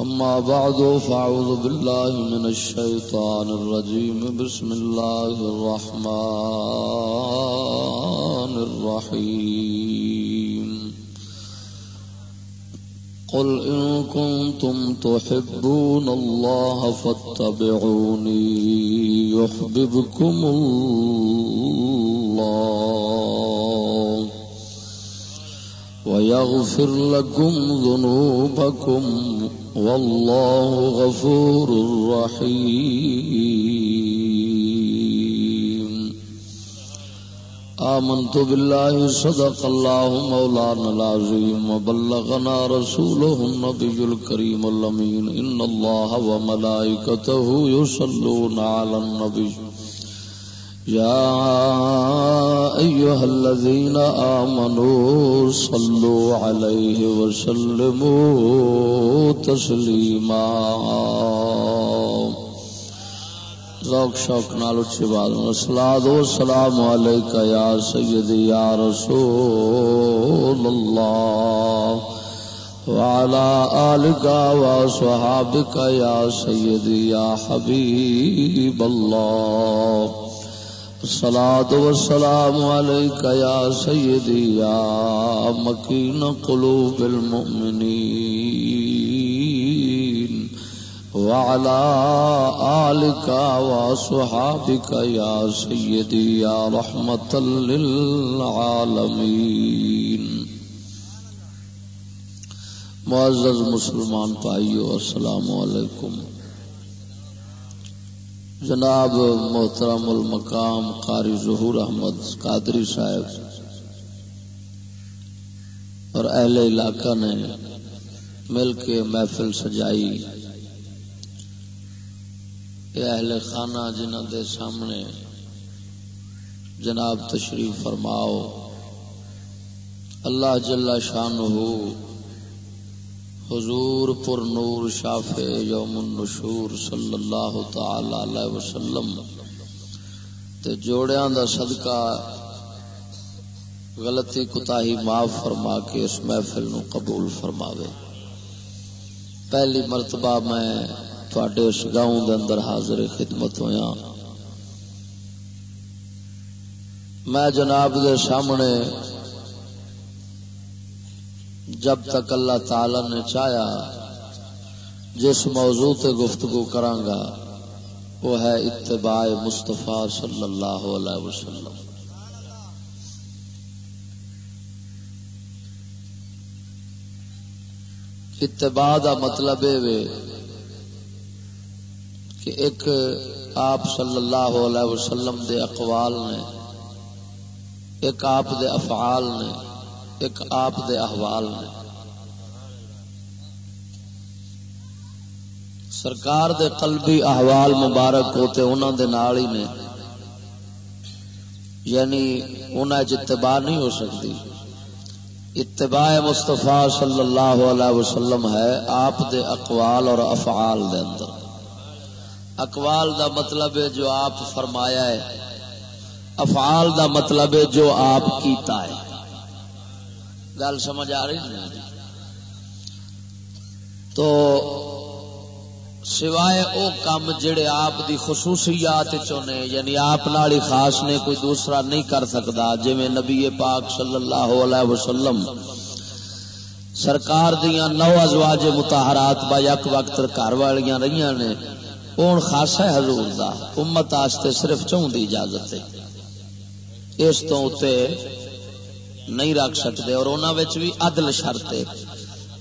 أما بعد، فأعوذ بالله من الشيطان الرجيم. بسم الله الرحمن الرحيم. قل إن كنتم تحبون الله فاتبعوني يحببكم الله. ويغفر لكم ذنوبكم والله غفور رحيم آمنت بالله صدق الله مولانا العظيم وبلغنا رسوله النبي الكريم اللمين إن الله وملائكته يصلون على النبي يا أيها الذين آمنوا صلوا عليه وسلموا تسليما. ذوق شوق نال اچھی بات الصلاۃ والسلام علیک یا سیدی یا رسول اللہ وعلى آلك وصحابك يا سيدي يا حبيب الله الصلاة والسلام عليك يا سيدي، يا مكين قلوب المؤمنين. وعلى آلك وصحابك يا سيدي، يا رحمة للعالمين. معزز مسلمان پائیو السلام علیکم. جناب محترم المقام قاری ظہور احمد قادری صاحب اور اہل علاقہ نے مل کے محفل سجائی۔ اہل خانہ جنہ دے سامنے جناب تشریف فرماؤ۔ اللہ جل شان ہو حضور پر نور شاف یوم النشور صلی اللہ تعالی علیہ وسلم تے جوڑیاں دا صدقہ غلطی کتاہی معاف فرما کے اس محفل نو قبول فرماوے۔ پہلی مرتبہ میں تھوڑے اس گاؤں دے اندر حاضر خدمت ہویا۔ میں جناب دے سامنے جب تک اللہ تعالی نے چاہیا جس موضوع تے گفتگو کرانگا، وہ ہے اتباع مصطفیٰ صلی اللہ علیہ وسلم۔ اتباع دا مطلب یہ کہ ایک آپ صلی اللہ علیہ وسلم دے اقوال نے، ایک آپ دے افعال نے ایک آپ دے احوال سرکار دے قلبی احوال مبارک ہوتے انہوں دے نال ہی نے۔ یعنی انہیں اتباع نہیں ہو سکتی۔ اتباع مستفا صلی اللہ علیہ وسلم ہے آپ دے اقوال اور افعال دے اندر۔ اقوال دا مطلب ہے جو آپ فرمایا ہے۔ افعال دا مطلب ہے جو آپ کیتا ہے۔ گل سمجھ آ رہی نہیں تو سوائے او کام جڑے آپ دی خصوصیات چونے یعنی آپ نالی خاص نے، کوئی دوسرا نہیں کر سکتا جی نبی پاک صلی اللہ علیہ وسلم سرکار دیا نو ازواج متحرات با یک وقت گھر والیاں رہی نے، اون خاصا ہے حضور دا، امت آستے صرف چون دی اجازت ہے؟ اس تو اتے نہیں رکھ سکتے اور انہوں بھی عدل شرط ہے۔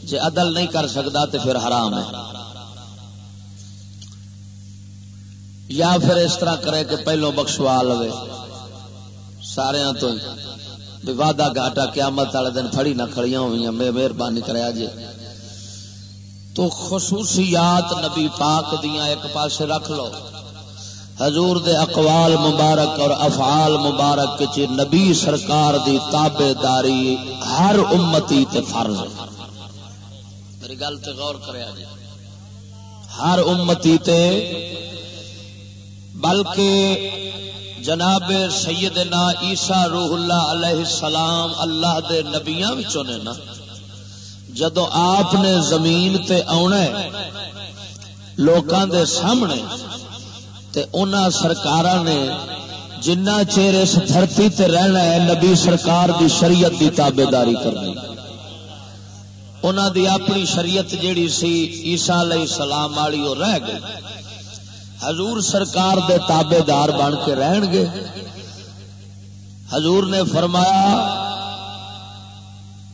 جی عدل نہیں کر سکتا تو پھر حرام ہے۔ یا پھر اس طرح کرے کہ پہلو بخشوا لو سارے تو وعدہ گاٹا قیامت والے دن پھڑی نہ کھڑیاں ہوئی میں مہربانی کریا جی تو خصوصیات نبی پاک دیا ایک پاسے رکھ لو۔ حضور دے اقوال مبارک اور افعال مبارک چ نبی سرکار دی تابے داری ہر امتی تے فرض میری گل تے غور کریا جی ہر امتی تے بلکہ جناب سیدنا عیسیٰ روح اللہ علیہ السلام اللہ دے نبیاں وچوں نے نا، جدو آپ نے زمین تے آنا ہے، لوکاں دے سامنے تے انہاں سرکاراں نے جنہ چیر اس دھرتی تے رہنا ہے، نبی سرکار دی شریعت دی تابے داری کرنی۔ انہاں دی اپنی شریعت جیڑی سی، عیسیٰ علیہ السلام والی وہ رہ گئی۔ حضور سرکار دے تابے دار بن کے رہن گے۔ حضور نے فرمایا،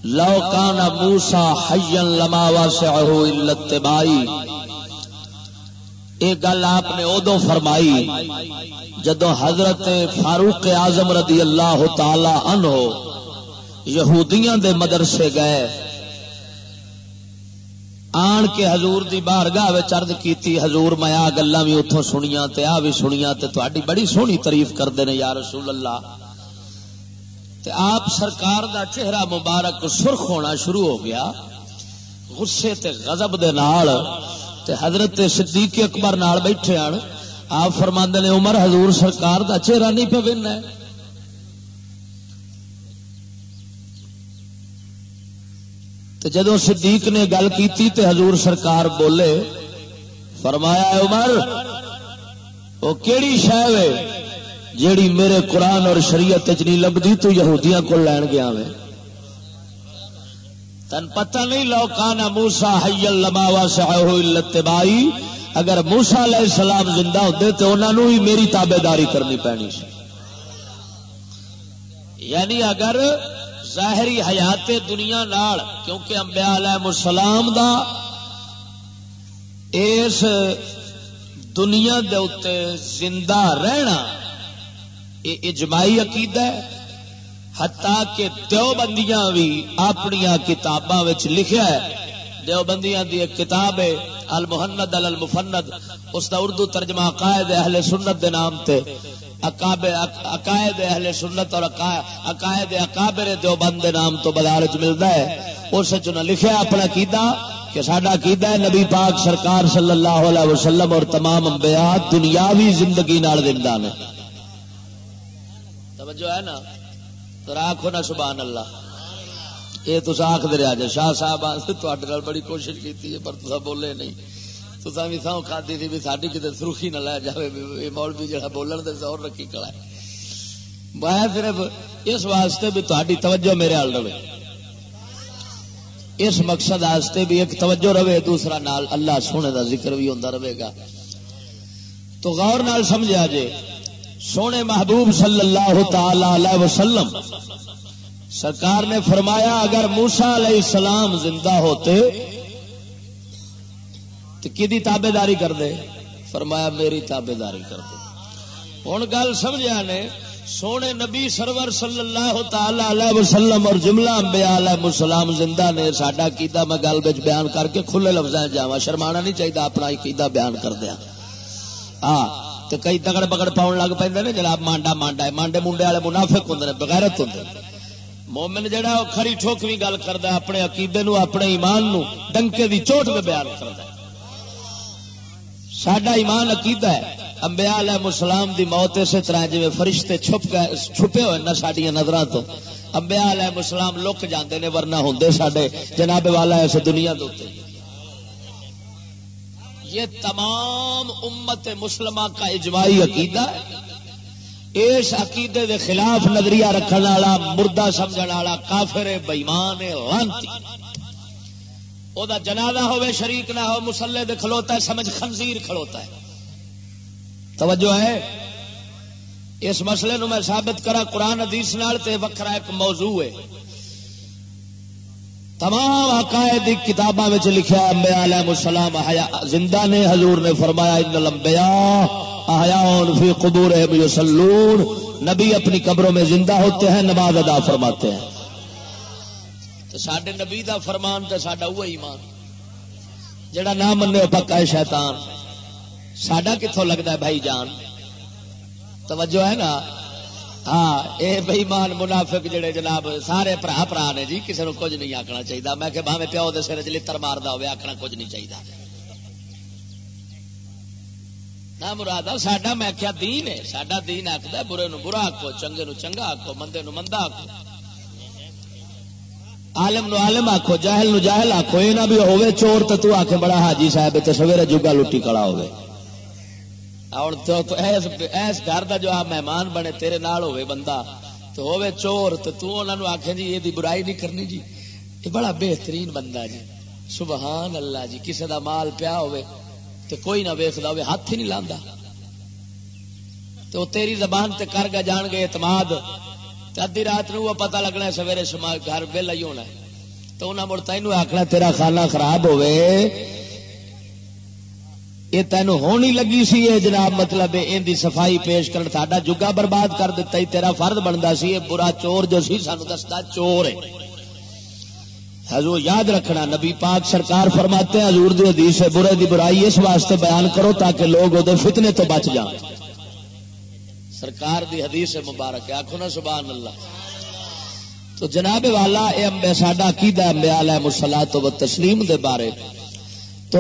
لو کان موسا حین لما سے التبائی یہ گل آپ نے ادو فرمائی، جدو حضرت فاروق اعظم رضی اللہ تعالی عنہ یہودیاں دے مدرسے گئے، آن کے حضور دی بارگاہ چرد کیتی، حضور میں آ گلا بھی اتوں سنیا تے آ بھی سنیا تے تہاڈی بڑی سونی تعریف کرتے ہیں یا رسول اللہ۔ تے آپ سرکار دا چہرہ مبارک سرخ ہونا شروع ہو گیا، غصے تے غضب دے نال تے حضرت صدیق اکبر نال بیٹھے آن۔ آپ فرماندے نے، عمر حضور سرکار دا چہرہ نہیں پہ بننا ہے۔ تو جدو صدیق نے گل کی تے حضور سرکار بولے، فرمایا عمر وہ کیڑی شہ جیڑی میرے قرآن اور شریعت نہیں لبھی تو یہودیاں کو لین گیا میں تن پتہ نہیں لوکانا موسا حل لماوا سہائی اگر موسا علیہ السلام زندہ ہوتے تو انہوں ہی میری تابے داری کرنی پینی سی۔ یعنی اگر ظاہری حیات دنیا نال، کیونکہ امبیا علیہ السلام دا اس دنیا دے اتے زندہ رہنا، یہ اجماعی عقیدہ ہے۔ ہتا کہ دیوبندیاں بھی اپنی کتاباں لکھیا ہے۔ دیوبندیاں دی ایک کتاب ہے، المحند المفند اس دا اردو ترجمہ عقائد اہل سنت دے نام تے۔ عقائد اہل سنت اور عقائد اکابر دیوبند دے نام تو بازار ملتا ہے۔ اس لکھیا اپنا کیدا کہ سڈا کیدا ہے، نبی پاک سرکار صلی اللہ علیہ وسلم اور تمام انبیاء دنیاوی زندگی نال زندہ نے۔ توجہ ہے نا؟ تو آخو نا سبحان اللہ۔ یہ تو آخ دے آج۔ شاہ صاحب تے بڑی کوشش کی پر تصا بولے نہیں۔ تو بھی سو کھدی تھی بھی ساری کتنے سرخی نہ لے جائے مول بھی جڑا بولن دے زور رکھی کلا ہے۔ میں صرف اس واسطے بھی تاری توجہ میرے حال رہے۔ اس مقصد واسطے بھی ایک توجہ رہے، دوسرا نال اللہ سونے دا ذکر بھی ہوتا رہے گا۔ تو غور نال سمجھا جے۔ سونے محبوب صلی اللہ تعالی علیہ وسلم، سرکار نے فرمایا، اگر موسا علیہ السلام زندہ ہوتے، تو کی تابے داری کر دے؟ فرمایا، میری تابے داری کر دے۔ ہوں گل سمجھا نے، سونے نبی سرور صلی اللہ تعالی علیہ وسلم اور جملہ امبیا علیہ السلام زندہ نے، ساڈا کیدا میں گل بچ بیان کر کے کھلے لفظ جاوا شرمانا نہیں چاہیے اپنا کیدا بیان کر دیا۔ ہاں تو کئی تگڑ بگڑ پاؤن لگ پہ نے جناب مانڈا مانڈا ہے۔ مانڈے منڈے والے منافق ہوں بغیرت ہوں مومن جہا وہ خری ٹھوکوی گل کرتا اپنے عقیدے نو، اپنے ایمان نو ڈنکے دی چوٹ میں بیان کرتا سڈا ایمان عقیدہ ہے۔ امبیا علیہ السلام دی موت اسی طرح جی فرشتے چھپ گئے، چھپے ہوئے نہ سڈیا نظر تو۔ امبیا علیہ السلام لک جاندے نے، ورنہ ہوں سڈے جناب والا اس دنیا دے یہ تمام امت مسلمہ کا اجماعی عقیدہ ہے۔ اس عقیدے دے خلاف نظریہ رکھنے والا، مردہ سمجھ والا، کافر بئیمان لانتی۔ وہ جنازہ ہوے شریک نہ ہو مسلے دے کھلوتا ہے، سمجھ خنزیر کھلوتا ہے۔ توجہ ہے؟ اس مسئلے نو میں ثابت کرا قرآن حدیث نال تے وکھرا ایک موضوع ہے۔ تمام عقائد کتاباں لکھا امبیا علیہ السلام زندہ نے، حضور نے فرمایا، ان لمبیا فی قبور یصلون۔ نبی اپنی قبروں میں زندہ ہوتے ہیں، نماز ادا فرماتے ہیں۔ تو سڈے نبی دا فرمان تو سڈا وہ ایمان۔ جڑا نہ منے پکا ہے شیطان۔ سڈا کتوں لگتا ہے بھائی جان؟ توجہ ہے نا؟ ہاں یہ بئیمان منافق جڑے جناب، سارے برا برا نے جی کسی کو کچھ نہیں آخنا چاہیے میں کہ باوے پیو دے سر چ لڑ مارتا ہوا آخنا کچھ نہیں چاہیے نہ مراد ساڈا میں کیا دین ہے؟ ساڈا دین آخد برے نو برا آکو چنگے نو چنگا آکو مندے نو مندا آکو عالم نو عالم آکو جاہل نو جاہل آکو یہ نہ بھی ہوے، چور تو تو آکے بڑا حاجی صاحب تے سویرے جگا لٹی کڑا ہوے۔ اور تو تو ایس ایس گھر دا جو آ مہمان بنے تیرے نال ہوے بندہ، تو ہوے چور، تو تو انہاں نو آکھے جی یہ دی برائی نہیں کرنی جی۔ یہ بڑا بہترین بندہ جی۔ سبحان اللہ جی کسے دا مال پیا ہوے تے کوئی نہ ویکھدا ہوے ہاتھ ہی نہیں لاندا تو تیری زبان تے کر گا جان گے اعتماد۔ ادی رات نو وہ پتہ لگنا ہے، سویرے سما گھر بل ہی ہونا ہے۔ تو انہیں مڑ تین آخنا تیرا کھانا خراب ہوے یہ تین ہونی لگی سی یہ جناب مطلب ان دی صفائی پیش کر ساڈا جگا برباد کر دیتا ہی تیرا فرد بنتا سی یہ برا چور جو سی، سانو دستا چور ہے حضور یاد رکھنا، نبی پاک سرکار فرماتے ہیں، حضور دی حدیث ہے، برے دی برائی اس واسطے بیان کرو تاکہ لوگ وہ فتنے تو بچ جائیں سرکار دی حدیث مبارک ہے آخو نا سبحان اللہ۔ تو جناب والا یہ امبے، ساڈا کیدا امبیال ہے مسلا تو تسلیم دے بارے۔ تو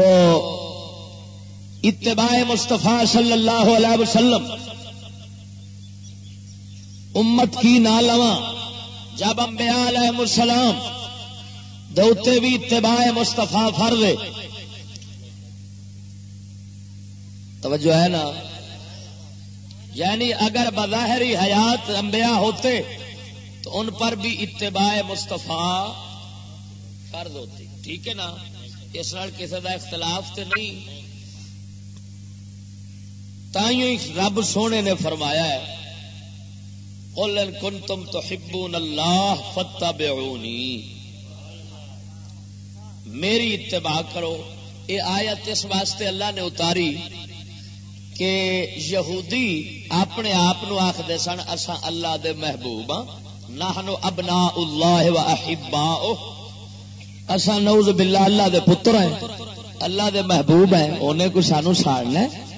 اتباع مستفا صلی اللہ علیہ وسلم امت کی نہ لواں جب امبیا علیہ السلام دوتے بھی اتباع مستفا فرض توجہ ہے نا؟ یعنی اگر بظاہری حیات انبیاء ہوتے تو ان پر بھی اتباع مستفا فرض ہوتی۔ ٹھیک ہے نا؟ اس نال کسی کا اختلاف تو نہیں۔ تھی رب سونے نے فرمایا ہے کن تم تو ہبون اللہ فتح میری اتباع کرو۔ یہ آیت اس واسطے اللہ نے اتاری کہ یہودی اپنے آپ آخر سن اسا اللہ دے محبوب ہاں۔ نہ ابنا اللہ و احبا اسا نوز باللہ اللہ دے پتر ہیں۔ اللہ دے محبوب ہیں۔ انہیں کوئی سانو ساڑنا اسا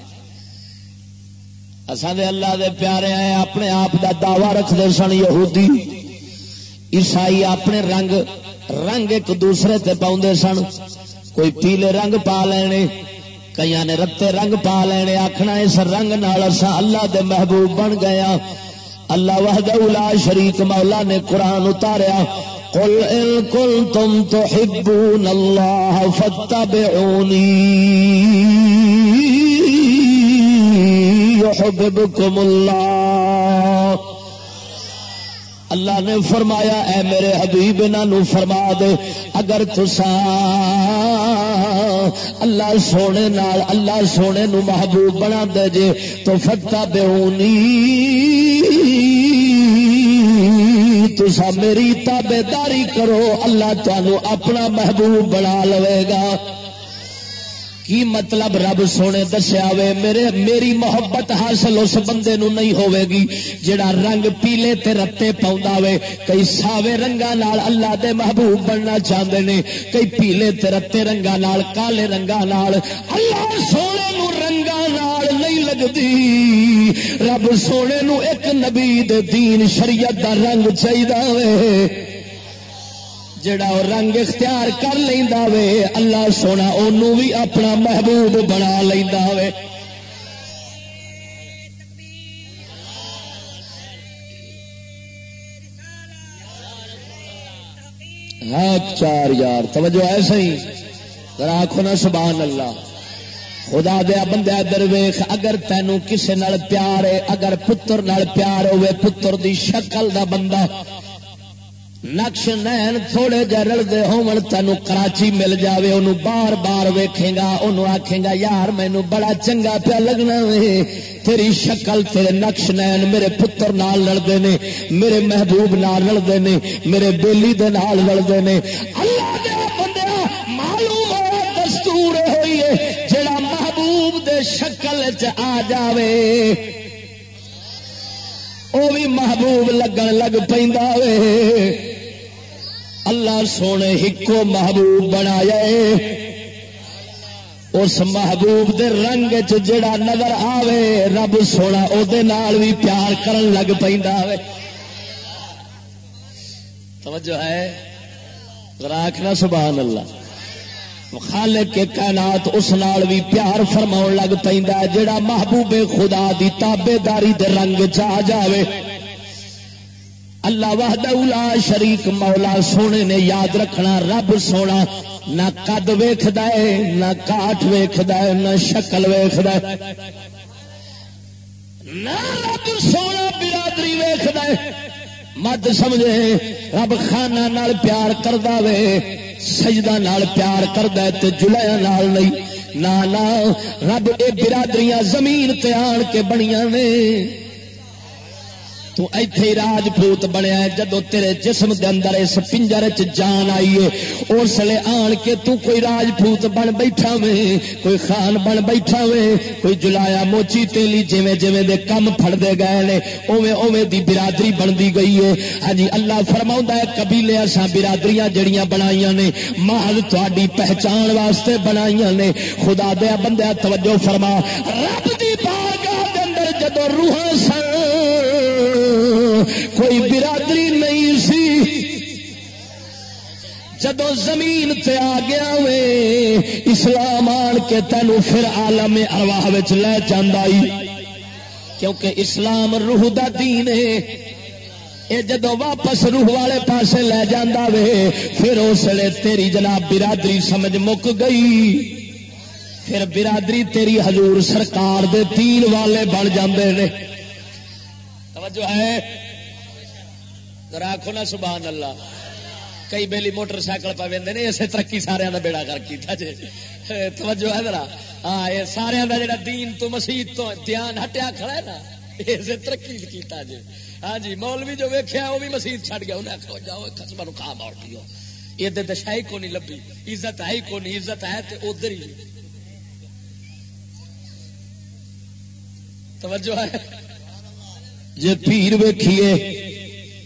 دے اللہ دے پیارے ہیں اپنے آپ دا دعوی رکھتے سن یہودی۔ عیسائی اپنے رنگ رنگ ایک دوسرے تے پاؤں سن۔ کوئی پیلے رنگ پا لینے کئی نے رتے رنگ پا لینے آخنا اس رنگ نال اللہ دے محبوب بن گیا ہاں۔ اللہ وحد لا شریک مولا نے قرآن اتاریا۔ قل ان کنتم تحبون اللہ فتبعونی يحببكم اللہ اللہ نے فرمایا، اے میرے حبیب انہوں فرما دے، اگر تسا اللہ سونے نال، اللہ سونے نو محبوب بنا دے جے، تو فتح بےونی تسا میری تابے داری کرو، اللہ تمہوں اپنا محبوب بنا لوے گا۔ کی مطلب رب سونے دسیا وے، میرے، میری محبت حاصل اس بندے نو نہیں ہوے گی جڑا رنگ پیلے تے رتے پاؤں وے۔ کئی ساوے رنگا نال اللہ دے محبوب بننا چاہتے نے، کئی پیلے تے رتے رنگا نال، کالے رنگا نال۔ اللہ سونے نو رنگا نال نہیں لگتی رب سونے نو ایک نبی دے دین شریعت دا رنگ چاہیے جڑا رنگ اختیار کر لینا وے، اللہ سونا انہوں بھی اپنا محبوب بنا لینا وے۔ ہاں، چار یار، توجہ ایسا ہی ذرا آخو نا سبحان اللہ۔ خدا دیا بندہ درویخ اگر تینوں کسے نال پیار ہے، اگر پتر نال پیار ہوئے، پتر دی شکل دا بندہ نقش نین تھوڑے جہ رلتے ہون تین کراچی مل جاوے انہوں بار بار ویکھے گا انہوں آکھے گا یار مینو بڑا چنگا پیا لگنا وے، تیری شکل، تیرے نقش نین میرے پتر نال لڑتے نے، میرے محبوب نال لڑتے نے، میرے بیلی دے نال لڑتے نے۔ اللہ دے بندیا معلوم ہو دستور ہوئی ہے، جڑا محبوب دے شکل چ آ جاوے۔ وہ بھی محبوب لگن لگ پہ اللہ سونے ہکو محبوب بنایا اس محبوب دے رنگ جڑا نظر آوے، رب سونا او دے نال بھی پیار کرن لگ پہ توجہ ہے؟ راکھنا سبحان اللہ۔ خالے کے کائنات اس نال بھی پیار فرما لگ پہ جڑا محبوب خدا دی تابے داری دے رنگ چ جاوے۔ اللہ وحدہ اولا شریک مولا سونے نے یاد رکھنا، رب سونا، نہ قد ویخد نہ کاٹ ویخد نہ شکل ویخد نہ رب سونا برادری ویخد مت سمجھے، رب خانہ نال پیار کردا وے، سجدہ نال پیار کردا تے جلایا نال نہیں۔ نہ، رب اے برادریاں زمین تے آن کے بنیاں نے۔ تو ایتھے راجپوت بنیا جدو تیرے جسم دے اندر اس پنجر چ جان آئی ہے اس لیے آن کے تو کوئی راجپوت بن بیٹھا وے، کوئی خان بن بیٹھا وے، کوئی جلایا موچی تیلی جویں جویں دے کم پھڑدے گئے نے، اوویں اوویں دی برادری بندی گئی ہے۔ ہاں جی اللہ فرماوندا ہے قبیلے اساں برادریاں جڑیاں بنائیاں نے محض تہاڈی پہچان واسطے بنائیاں نے۔ خدا دے بندے، توجہ فرما، رب دی بارگاہ دے اندر جدو روحاں سن کوئی برادری نہیں سی۔ جدو زمین تے آ گیا وے، اسلام آن کے تینوں پھر آلم ارواہ لے جانا کیونکہ اسلام روح دا دین ہے۔ اے جدو واپس روح والے پاسے لے جانا وے، پھر اس لیے تیری جناب برادری سمجھ مک گئی۔ پھر برادری تیری حضور سرکار دے تین والے بن جاندے نے۔ توجہ ہے؟ ذرا آخو نا سبحان اللہ، کئی بیلی موٹر سائیکل پہ وے اسے ترقی سارا کا بیڑا کر کیتا جی توجہ ہے ذرا۔ ہاں یہ سارا کا جڑا دین تو مسیح تو دھیان ہٹیا کھڑا ہے نا، اسے ترقی کیتا جی ہاں جی مولوی جو ویکیا وہ بھی مسیح چھڑ گیا۔ انہیں آخو جاؤ خسما نو کھا مار پیو۔ یہ دشا ہی کو نہیں لبھی، عزت ہے ہی کو نہیں، عزت ہے تو ادھر ہی۔ توجہ ہے۔ جی پیر ویکھیے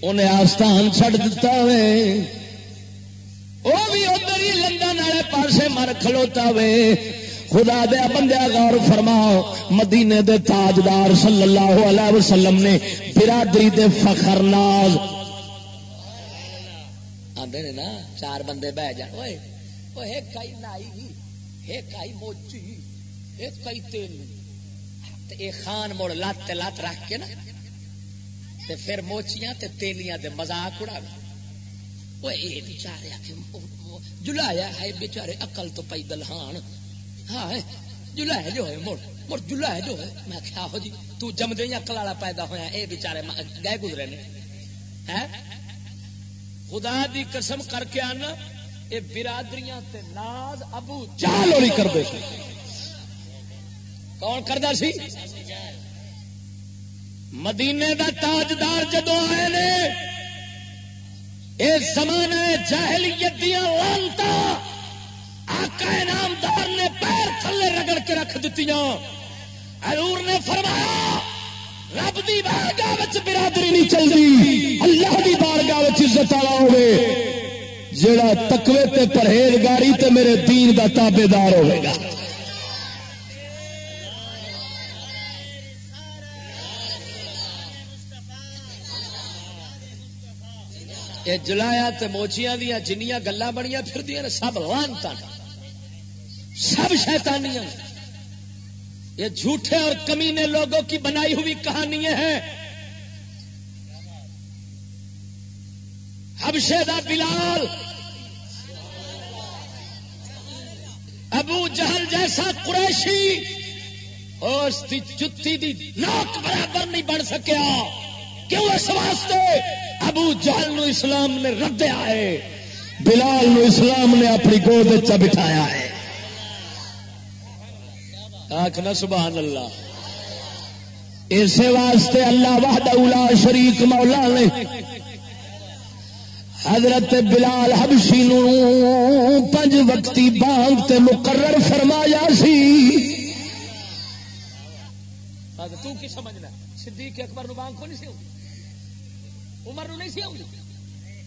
انہیں آستان چڑ دتا وے وہ بھی ادھر ہی لندن والے پاسے مر کھلوتا وے خدا دیا بندیا غور فرماؤ، مدینے دے تاجدار صلی اللہ علیہ وسلم نے برادری دے فخر ناز۔ آدھے نا، چار بندے بہ جان۔ وہ ایک کئی نائی، ایک کئی موچی، ایک کئی تیل ایک خان مڑ لات لات رکھ کے نا تے پھر موچیاں تے تیلیاں دے مزاق اڑا وہ اے بیچارے آکھے جلایا ہے بیچارے عقل تو پی دلہان۔ ہاں جلایا جو ہے، مڑ مڑ، جلایا جو ہے۔ میں کیا ہو جی تو جم دے عقل والا پیدا ہویا، اے بیچارے گئے گزرے نے۔ ہیں خدا دی قسم کر کے آنا، اے برادریاں تے ناز ابو جال ہوئی کر دے۔ کون کردا سی؟ مدینے دا تاجدار جدو آئے نے، اس زمانے جاہلیت دیا لانتا، آقا انعامدار نے پیر تھلے رگڑ کے رکھ دیتی حضور نے فرمایا، رب دی بارگاہ وچ برادری نہیں چلتی اللہ دی بارگاہ وچ عزت والا ہوے جڑا تقوی تے پرہیزگاری تے میرے دین دا تابے دار ہوے گا۔ یہ جلایا تے موچیاں دیا جنیاں گلا بنیا پھر دیا سب لانتا سب شیطانیاں۔ یہ جھوٹے اور کمینے لوگوں کی بنائی ہوئی کہانی ہے حبشے دا بلال۔ ابو جہل جیسا قریشی، اس کی جتی دی نوک برابر نہیں بن سکیا۔ کیوں اس واسطے؟ ابو جہل نو اسلام نے ردیا ہے، بلال نو اسلام نے اپنی گود چ بٹھایا ہے۔ آخنا سبحان اللہ۔ اسی واسطے اللہ وحد اولا شریک مولا نے حضرت بلال حبشی نو پنج وقتی بانگ تے مقرر فرمایا سی۔ تو کی سمجھنا صدیق اکبر نو بانگ کو نہیں سی عمر نو نہیں سی آؤں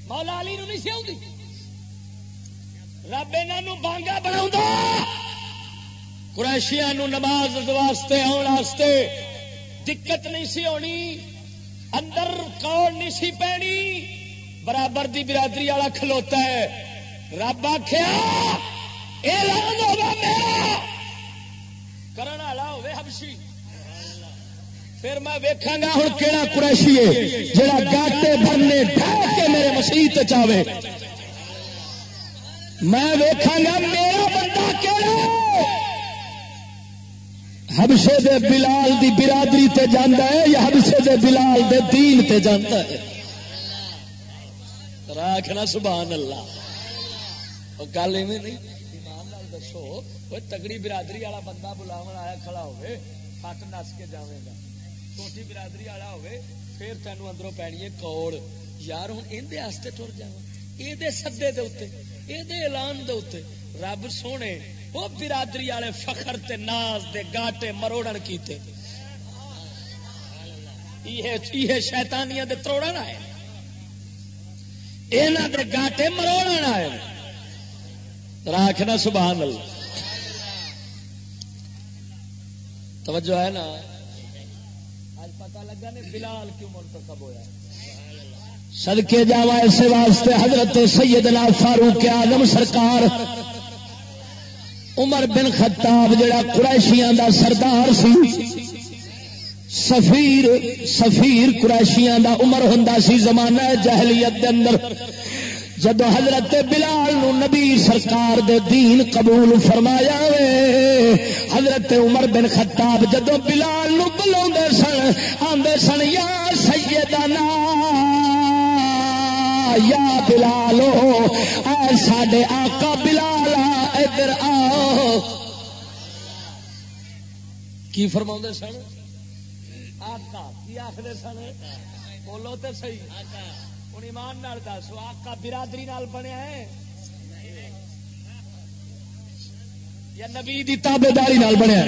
مولا علی نو نہیں سی آؤں رب انہوں بانگا بنا قریشیا نماز واسطے آن واسطے دقت نہیں سی ہونی، اندر کوڑ نہیں سی پینی برابر دی برادری والا کھلوتا ہے۔ رب آخیا اعلان ہوگا میرا۔ کرن والا ہوے حبشی۔ پھر میں ویکھاں گا ہوں کہڑا قریشی ہے جڑا گاٹے بھرنے ڈھا کے میرے مسیح چاہے میں ویکھاں گا میرا بندہ کہڑا حبشے دے بلال دی برادری تے جاندا ہے یا حبشے دے بلال دے دین تے جاندا ہے؟ راکھنا سبحان اللہ گل ایویں نہیں۔ ایمان نال دسو وہ تگڑی برادری والا بندہ بلاون آیا کھڑا ہوئے ہٹ نس کے جاوے گا۔ چھوٹی برادری والا ہوئے پھر تینوں اندروں پینی ہے کوڑ یار ہوں اندر ٹر جا یہ سدے دے یہ اعلان دے رب سونے وہ برادری والے فخر تے ناز دے گاٹے مروڑن کیتے یہ شیطانیاں دے تروڑن آئے یہاں دے گاٹے مروڑن آئے راکھنا سبحان اللہ توجہ ہے نا آج پتا لگا نہیں بلال کیوں مرتکب ہوا سدکے جاوا اس واسطے حضرت سیدنا فاروق آدم سرکار عمر بن خطاب جڑا قریشیاں دا سردار سی۔ سفیر سفیر قریشیاں دا عمر ہوں سی زمانہ جہلیت دے اندر۔ جب حضرت بلال نو نبی سرکار دے دین قبول فرمایا وے، حضرت عمر بن خطاب جدو بلال نو بلا سن آدھے سن، یا سیدنا، یا بلالو، اے ساڈے آقا بلال، ادھر آؤ۔ کی فرما سن؟ آقا، کی آخر سن؟ بولو تو سی ہوں ایمان نال دس آقا برادری نال بنیا ہے یا نبی دی تابے داری نال بنیا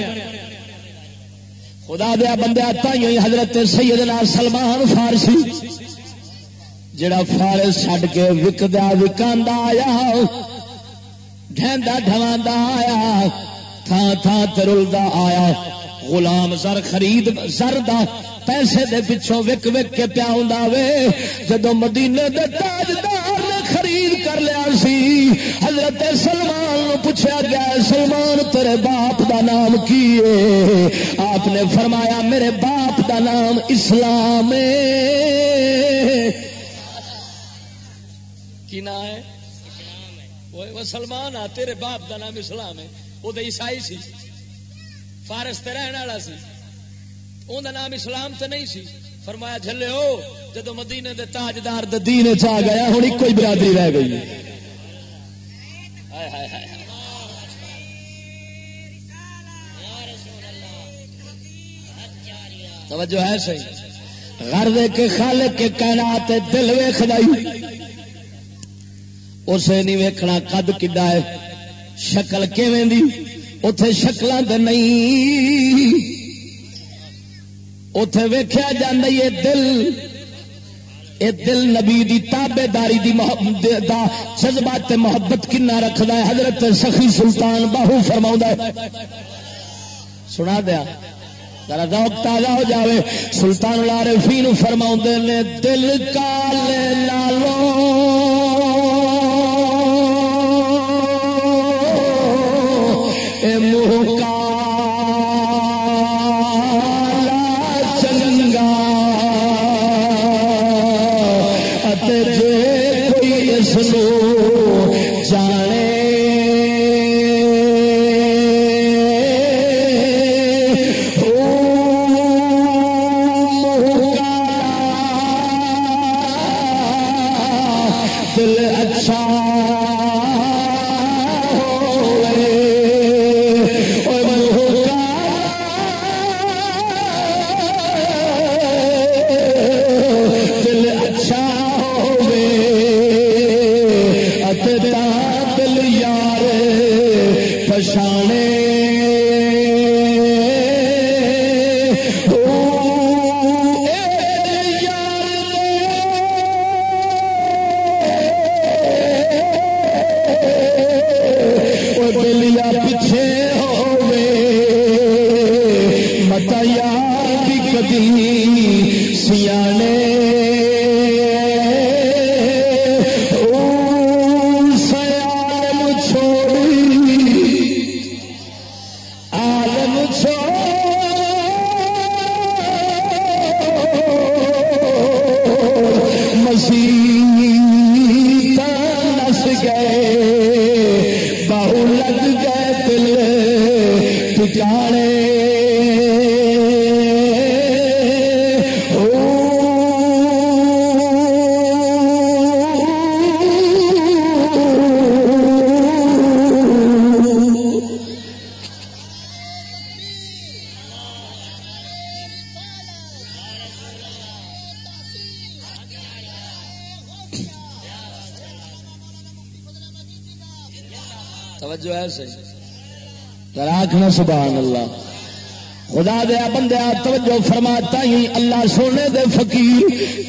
خدا دیا بندہ تھی حضرت سیدنا سلمان فارسی جڑا فارس چڈ کے وکدا وکاندا آیا ڈھیندا ڈھواندا آیا تھان تھان ترلدا آیا غلام زر خرید زر دا پیسے دے پچھوں وک وک کے پیا ہوں وے۔ جدو مدینے دے تاجدار نے خرید کر لیا سی، حضرت سلمان پوچھا گیا، سلمان تیرے باپ دا نام کی ہے؟ آپ نے فرمایا، میرے باپ دا نام اسلام کی نا ہے؟ وہ سلمان آ، تیرے باپ دا نام اسلام ہے۔ وہ تو عیسائی سی۔ فارس تے رہن والا سی۔ اون دا نام اسلام تے نہیں سی۔ فرمایا، جھلے ہو، جدو مدینے دے تاجدار دے دین چ گیا ہوں ایک برادری رہ گئی۔ توجہ ہے صحیح۔ گھر دے کے خالق کے کائنات دل وے خدائی اسے نہیں ویکھنا قد کڈا ہے، شکل کیویں دی۔ اتے شکل نہیں۔ اتے ویخیا جانا یہ دل، اے دل نبی دی تابے داری دی دا جذبات محبت کنا رکھدا ہے۔ حضرت سخی سلطان باہو فرما سنا دیا، ذرا ذوق تازہ ہو جاوے۔ سلطان لارے فی فرما نے، دل کال لالو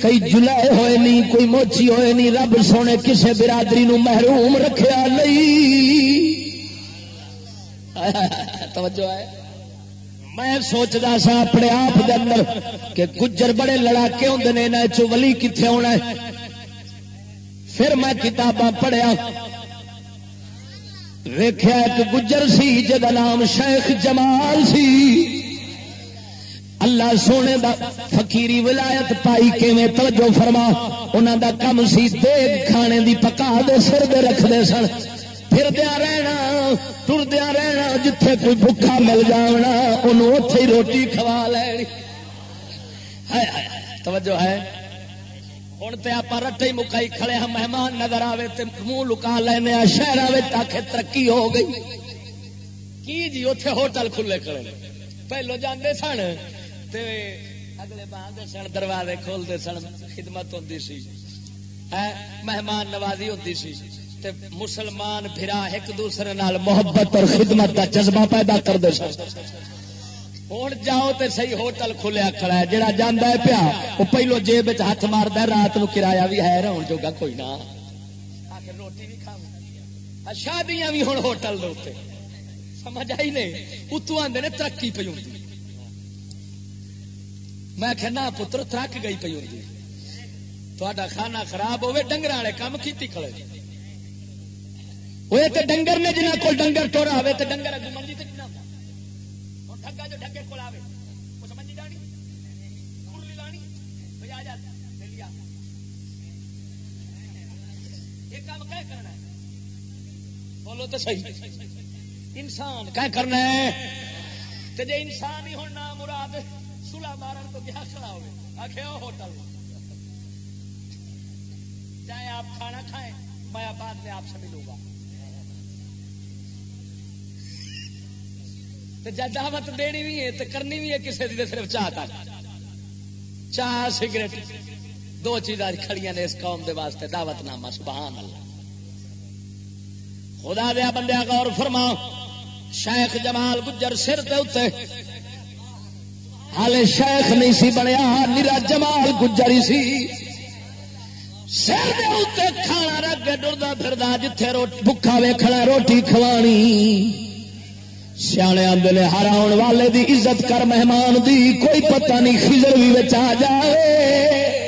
کئی جلائے ہوئے نہیں، کوئی موچی ہوئے نہیں، رب سونے کسے برادری نو محروم رکھیا نہیں۔ توجہ ہے۔ میں سوچتا سا اپنے آپ دے اندر کہ گجر بڑے لڑاکے ہوں نے نہ چو ولی کتنے ہونا ہے؟ پھر میں کتاباں پڑھیا۔ ویخیا ایک گجر سی جا نام شیخ جمال سی۔ اللہ سونے دا فقیری ولایت پائی کیویں توجہ فرما انہاں دا کم سی دیگ کھانے دی پکا دے سر دے رکھدے سن۔ پھردیا رہنا ٹردیا رہنا جتھے کوئی بھوکا مل جانا انہوں اتے ہی روٹی کھوا لینی۔ ہائے ہائے، توجہ ہے۔ ہوں تو آپ رٹے مکائی کھڑے ہاں مہمان نظر آئے تو منہ لکا لینا شہر تاکہ ترقی ہو گئی۔ کی جی اتے ہوٹل کھلے کھڑے۔ پہلو جانے سن تے اگلے باندھ سن دروازے کھولتے سن، خدمت ہوتی سی۔ مہمان نوازی ہوتی سی۔ تے مسلمان بھرا ایک دوسرے نال محبت اور خدمت کا جذبہ پیدا کرتے سن۔ ہوں جاؤ تے صحیح ہوٹل کھلیا کھڑا ہے۔ جڑا جانا ہے پیا وہ پہلو جیب ہاتھ مارد رات نو کرایہ بھی ہے، رہن جوگا کوئی نہ۔ روٹی بھی کھا شادیاں بھی ہوں ہوٹل سمجھ آئی نہیں؟ اتو آدھے نے ترقی پی ہوں میں کہنا پتر، ترک گئی پی ہوں تا کھانا خراب ہوے ڈنگر والے کام کی کھڑے جی۔ وہ تو ڈنگر نے جنہ کو ڈنگر ٹورا ہوے تو ڈنگر منجی تے جنہ ٹھگا جو سمجھ نہیں جانی؟ لانی؟ جا۔ لیا۔ یہ کام کیا کرنا ہے۔ بولو تو صحیح۔ انسان کیا کرنا ہے۔ تے جے انسان ہی ہونا مراد سلا مارن تو کیا کھڑا ہوئے؟ آخے وہ ہوٹل۔ چاہے آپ کھانا کھائیں، میں بعد میں آپ سے ملوں گا۔ تے دعوت دینی بھی ہے تو کرنی بھی ہے کسی کی صرف چاہ تک۔ چاہ، سگریٹ۔ دو چیزاں کھڑیاں نے اس قوم دے واسطے، دعوت نامہ، سبحان اللہ۔ خدا دیا بندیا غور فرما شیخ جمال گجر سر دے اتنے ہالے شیخ نہیں سی بنیا نیرا جمال گجری سی۔ سر دے کھانا رکھ کے ڈردا پھردا، جتھے بکھا ویکھنا، روٹی کھوانی۔ سیانے آدھے ہر آن والے دی عزت کر مہمان دی، کوئی پتہ نہیں خزر بھی بچا جائے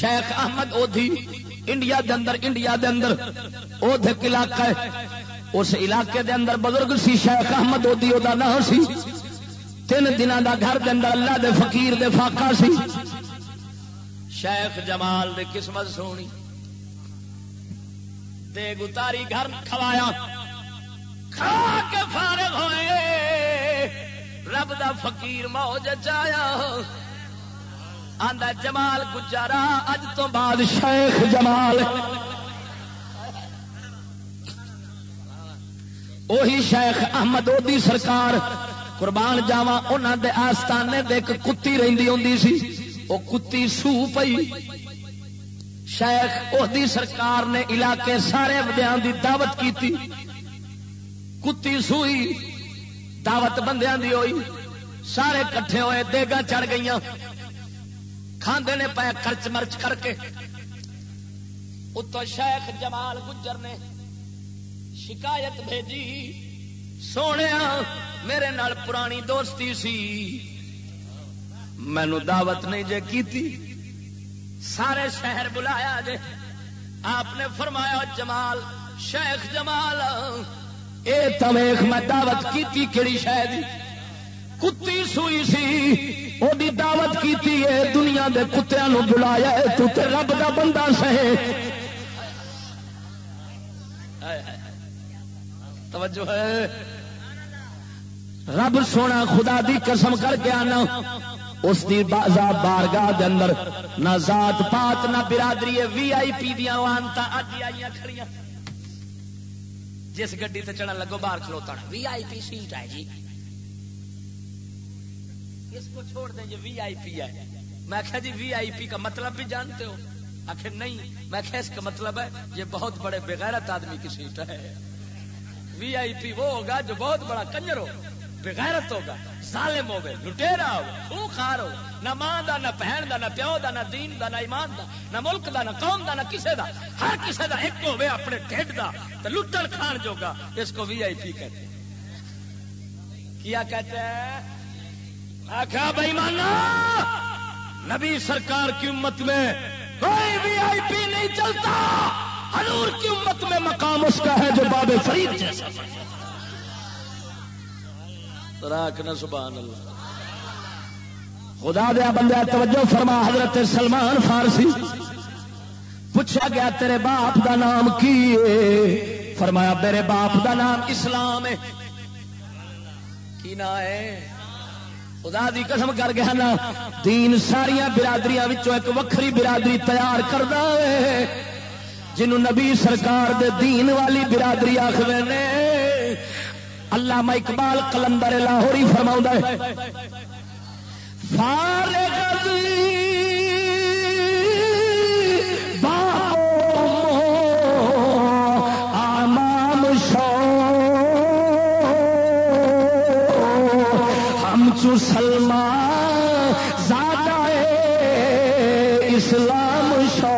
شیخ احمد اودھی انڈیا دے اندر، انڈیا دے اندر۔ اودھک علاقہ ہے، اس علاقے دے اندر بزرگ سی شیخ احمد اودھی دا نام سی۔ تین دنوں دا گھر دے اندر اللہ دے فقیر دے فاقہ سی۔ شیخ جمال دے قسمت سونی۔ دے گتاری گھر کھوایا۔ کھا کے فارغ ہوئے۔ رب دا فقیر موج چایا۔ آندا جمال گجارا، اج تو بعد شیخ جمال۔ اوہی شیخ احمد اودی سرکار۔ قربان جاوا انہاں دے آستانے دے ایک کتی رہندی ہوندی سی۔ او کتی سو پئی۔ شیخ اودی سرکار نے علاقے سارے ودیاں دی دعوت کیتی۔ کتی سوئی، دعوت بندیاں دی ہوئی۔ سارے کٹھے ہوئے دیگا چڑھ گئیاں۔ کھاندے نے پایا خرچ مرچ کر کے۔ اتو شیخ جمال گجر نے شکایت بھیجی۔ سونے، میرے نال پرانی دوستی سی۔ مینو دعوت نہیں جے کی سارے شہر بلایا جے۔ آپ نے فرمایا، جمال، شیخ جمال، اے تمیخ میں دعوت کی کہڑی شاید کتی سوئی سی وہ دعوت کی دنیا دے کتیا نو بلایا تو تے رب دا بندہ سہے۔ توجہ ہے۔ رب سونا خدا دی قسم کر کے آنا، اس دی بازا بارگاہ دے اندر، نہ ذات پات نہ برادری وی آئی پی دیا وانتا اج آئی کھڑیاں۔ جس گڈی تے چڑھن لگو، باہر کھلوتا وی آئی پی سیٹ ہے جی۔ اس کو چھوڑ دیں یہ وی آئی پی ہے۔ میں کہا جی وی آئی پی کا مطلب بھی جانتے ہو؟ آخر نہیں، میں کہا اس کا مطلب ہے، یہ بہت بڑے بغیرت آدمی کی سیٹ ہے۔ وی آئی پی وہ ہوگا جو بہت بڑا کنجر ہو، بغیرت ہوگا، ظالم ہوگا لٹےرا ہو خون خار ہو نہ ماں دا، نہ بہن دا، نہ پیو دا، نہ دین دا، نہ ایمان دا، نہ ملک دا، نہ قوم دا، نہ کسے دا، ہر کسے دا ایک ہوے اپنے ڈھڈ دا تو لٹن کھان جوگا، اس کو وی آئی پی کہتے ہیں۔ کیا کہتے ہیں؟ آخا بھائی مانا نبی سرکار کی امت میں کوئی وی آئی پی نہیں چلتا۔ حضور کی امت میں مقام اس کا ہے جو باب فرید جیسا۔ راکنا سبحان اللہ۔ خدا دیا بندہ توجہ فرما، حضرت سلمان فارسی۔ پوچھا گیا، تیرے باپ دا نام کی ہے؟ فرمایا، میرے باپ دا نام اسلام ہے۔ کی نا ہے؟ خدا دی قسم کر گیا نا، دین ساریا برادریاں ایک وکھری برادری تیار کردا ہے، جنوں نبی سرکار دے دین والی برادری آخر نے اللہ اقبال کلندر لاہوری فرما ہے، فارغ ہم چو سلمان زیادہ اسلام شو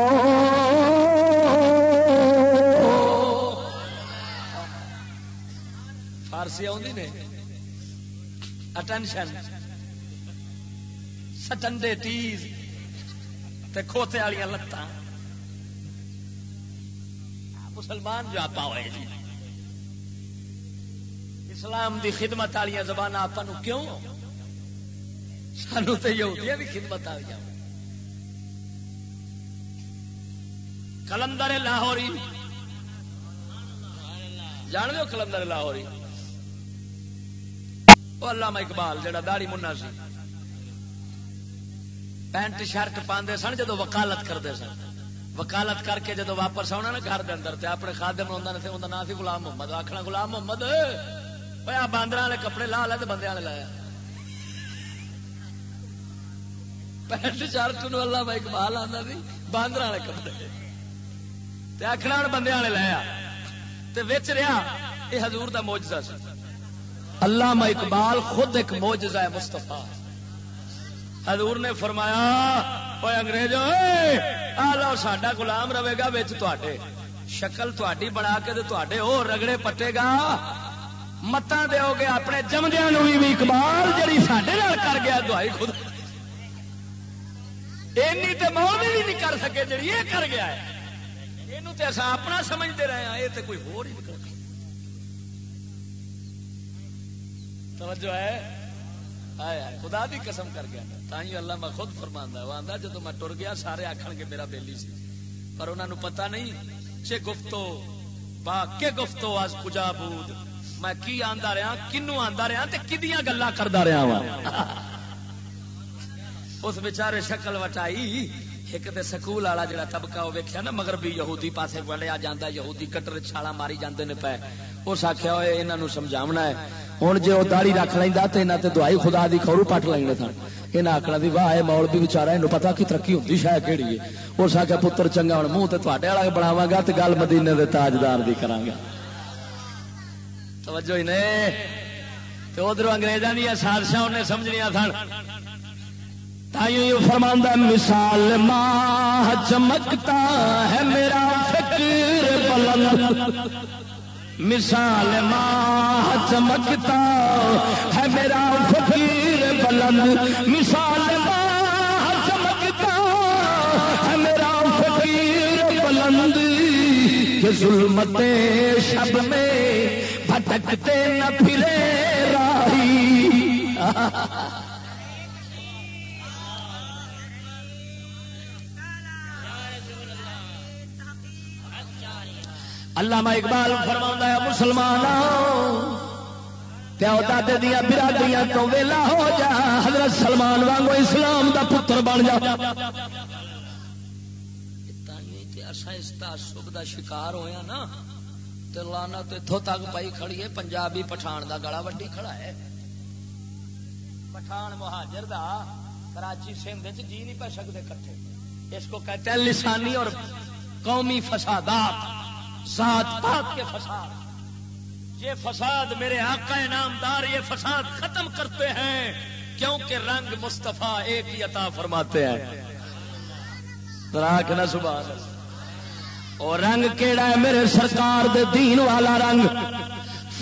فارسی آدھی نے؟ اٹینشن سٹنڈے ٹیز تے کھوتے والی لتاں۔ مسلمان جو آپ ہوئے جی۔ اسلام دی خدمت والی زبان آپ کیوں؟ سانو تو یہودیاں بھی خدمت آ گیا کلندر لاہوری۔ جان دو کلندر لاہوری۔ وہ علامہ اقبال جڑا داڑی منا سی۔ پینٹ شرٹ پاندے سن جدو وکالت کرتے سن۔ وکالت کر کے جدو واپس آنا نا گھر کے اندر تے اپنے خادم آدھے انہوں نام سی غلام محمد۔ آخنا غلام محمد باندر والے کپڑے لا لے بندے والے لایا پینٹ شرٹ نو اللہ بھائی اقبال آتا سی باندر والے کپڑے تے آخنا بندے والے لایا تے وچ رہا یہ حضور دا موجزہ سی اللہ اقبال خود ایک موجزہ ہے مستفا حضور نے فرمایا اوے انگریز آ لو ساڈا غلام رہے گا بچ تے شکل تھی بنا کے تے وہ رگڑے پٹے گا متاں دو گے اپنے جمدیا بھی اقبال جڑی سڈے کر گیا دعائی خود اینی تے مولوی بھی نہیں کر سکے، جڑی یہ کر گیا ہے۔ یہ تے اصا اپنا سمجھتے رہے ہیں، یہ تے کوئی ہو نہیں۔ کر توجہ ہے؟ خدا بھی قسم کر گیا تھی اللہ میں خود فرما وہ آتا جب میں ٹر گیا، سارے آخر گے میرا بیلی سی۔ پر انہوں نے پتا نہیں چے گفتو، با کے گفتو آج پجا بود میں کی آندا رہا کنو آندا رہا تے کدیاں گلا کردا رہا وا اس بیچارے شکل وٹائی، ایک تے سکول والا جڑا طبقہ وہ ویکھیا نا مغربی یہودی پاسے وڑیا جاندا، یہودی کٹر چھالا ماری جاندے نے پے۔ اس آخیا ہوئے انہوں نے سمجھاونا ہے۔ ہوں جی وہ داڑی رکھ لینا تو یہاں دوائی خدا دی کھورو پٹ لیں سن۔ یہ آخنا بھی، واہ مول بھی بچارا یہ پتا کی ترقی ہوتی شاید کہڑی ہے اس آخیا پتر چنگا ہوں منہ تو تے والا بناوا گا تو گل مدینے کے تاجدار کی کرا گا۔ توجہ ہی نے۔ ادھر اگریزوں دیا سازشا انہیں سمجھنیا سن۔ فرماندہ مثال ماہ چمکتا ہے میرا فکر بلند۔ مثال ماہ چمکتا ہے میرا فقیر بلند۔ مثال ماہ چمکتا ہے میرا فقیر بلند۔ کہ ظلمت شب میں بھٹکتے نہ پھرے راہی۔ علامہ اقبال فرما ہے مسلمان پیو دادے دیا برادریاں تو ویلا ہو جا، حضرت سلمان وانگو اسلام دا پتر بن جا۔ دا شکار ہویا ہاں نا لانا تو اتوں تک پائی کھڑی ہے، پنجابی پٹھان دا گلا وڈی کھڑا ہے۔ پٹھان مہاجر دا کراچی سندھ جی نہیں پہ سکتے کٹھے۔ اس کو کہتے ہیں لسانی اور قومی فسادات۔ ذات پات کے فساد۔ یہ فساد میرے آقا نامدار، یہ فساد ختم کرتے ہیں کیونکہ رنگ مستفا ایک ہی عطا فرماتے ہیں۔ نہ سبحان اور رنگ کیڑا ہے میرے سرکار دے دین والا رنگ؟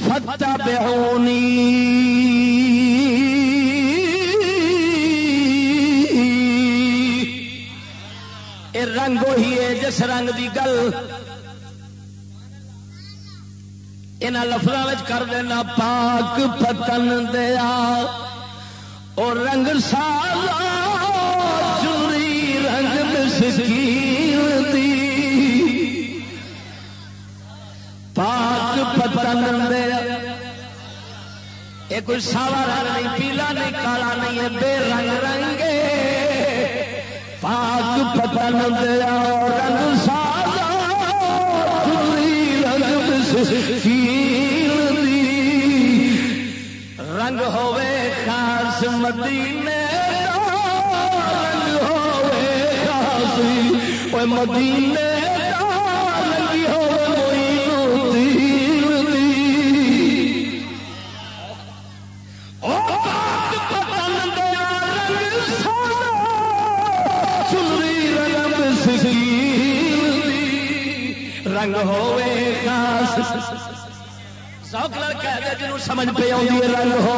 فتح بہونی رنگ وہی ہے جس رنگ دی گل ان لفظوں کر دینا پاک پتن دیا اور رنگ سال چوری رنگ مسکین دی پاک پتن دیا یہ کوئی ساوا رنگ نہیں پیلا نہیں کالا نہیں ہے بے رنگ رنگے پاک پتن دیا رنگ سال چوری رنگ مسکین رنگ ہوے خاص مدینے رنگ ہوے خاص مدینے رنگ ہو رنگ ہوے خاص سوکھ لڑکا ہے جنہوں سمجھ پہ آئی رنگ ہو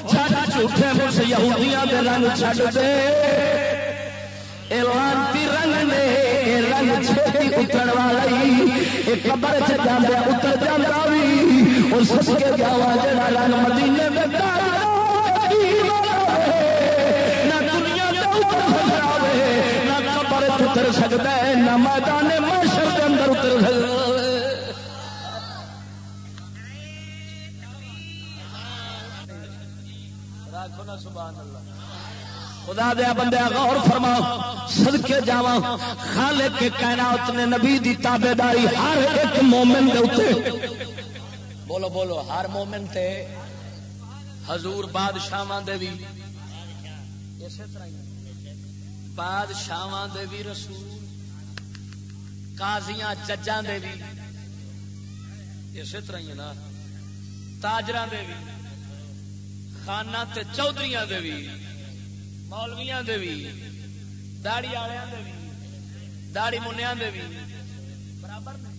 جھوٹے مس یہودیاں دے رنگ چھڈ دے۔ لانتی رنگ نے رنگ والی قبر چ جانا اتر جانا بھی اور سس کے جاوا رنگ مدینے نہ دنیا نہ قبر اتر سکتا ہے نہ میدان اندر اتر سکتا خدا دیا بندے غور فرما سدکے جا خالے کے کائنات نے نبی دی تابے داری ہر ایک مومن دے اتنے بولو بولو، ہر مومن تے حضور بادشاہ دے بھی اسی طرح بادشاہ دے بھی رسول، قاضیاں، ججاں دے بھی اسی طرح ہی نا۔ تاجر دے بھی خانہ تے چودھریاں دے بھی مولویاں دے بھی داڑی والوں دے بھی داڑی منیا دے بھی برابر نے؟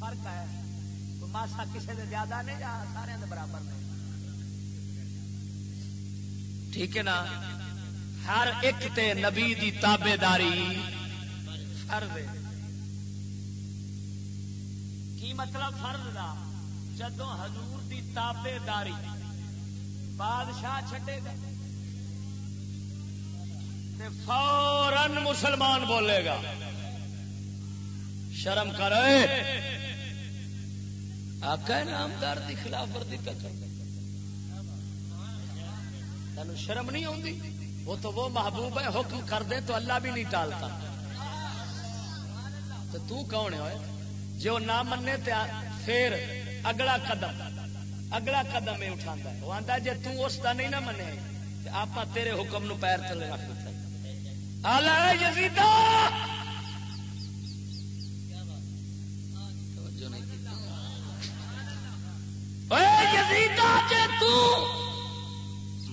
فرق ہے؟ ماسا کسی دے زیادہ نہیں یا سارے دے برابر نے؟ ٹھیک ہے نا؟ ہر ایک تے نبی دی تابے داری فرض ہے۔ کی مطلب فرض دا؟ جدو حضور دی تابے داری بادشاہ چھٹے گا فورن مسلمان بولے گا، شرم کرے آقا نامدار دی خلاف ورزی پہ کر تین شرم نہیں آتی وہ تو وہ محبوب ہے، حکم کر دے تو اللہ بھی نہیں ٹالتا۔ تو تو کون ہے جو نہ منے پھر اگلا قدم۔ اگلا قدم یہ اٹھا وہ آتا جی تس کا نہیں نہ منے آپ تیرے حکم نو پیر تھلے رکھ یزیدا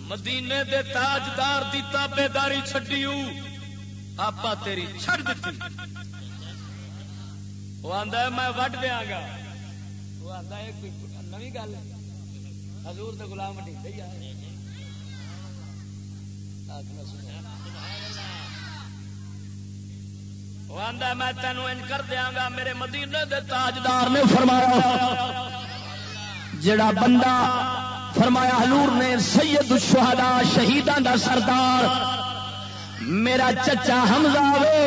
مدینے دے تاجدار دی تابے داری چڈی آپ تیری چھڑ دیتی۔ وہ آتا میں وڈ دیا گا۔ وہ آتا ہے نوی گل ہے۔ حضور تو گلام ڈی گئی میں تینوں ان کر دیا گا، میرے مدینے دے تاجدار نے فرمایا۔ جڑا بندہ فرمایا، حضور نے سید الشہداء شہیدان دا سردار، میرا چچا حمزہ وے۔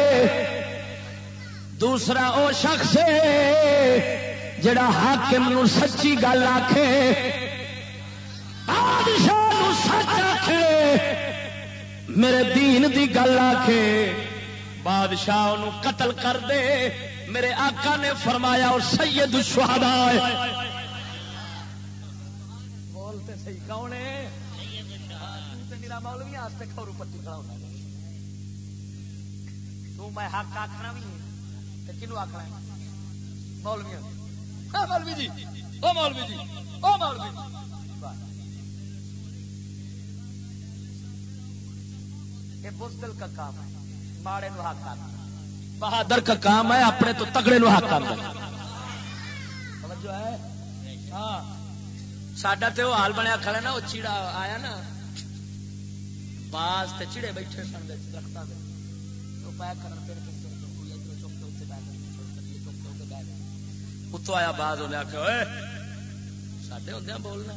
دوسرا او شخص جڑا حاکم نو سچی گل آکھے۔ بادشاہ سچ آکھے، میرے دین دی گل آکھے۔ بادشاہ قتل کر دے۔ میرے آقا نے فرمایا، اور سید الشہداء بولتے صحیح کون ہے؟ مولوی آستے کھورو پتی کھڑا ہونا تو میں حق آخنا بھی کنو آخنا مولوی ہاں مولوی جی او مولوی جی او مولوی جی۔ یہ بزدل کا کام ہے ماڑے نو حق آنا بہادر کا کام ہے اپنے تو تگڑے نو حق آنا ہاں۔ ساڈا تو حال بنیا کھڑا نا وہ چیڑا آیا نا۔ باز تے چڑے بیٹھے سن تو کرن پھر اتو آیا بعد انہیں آخیا سڈے ہوں بولنا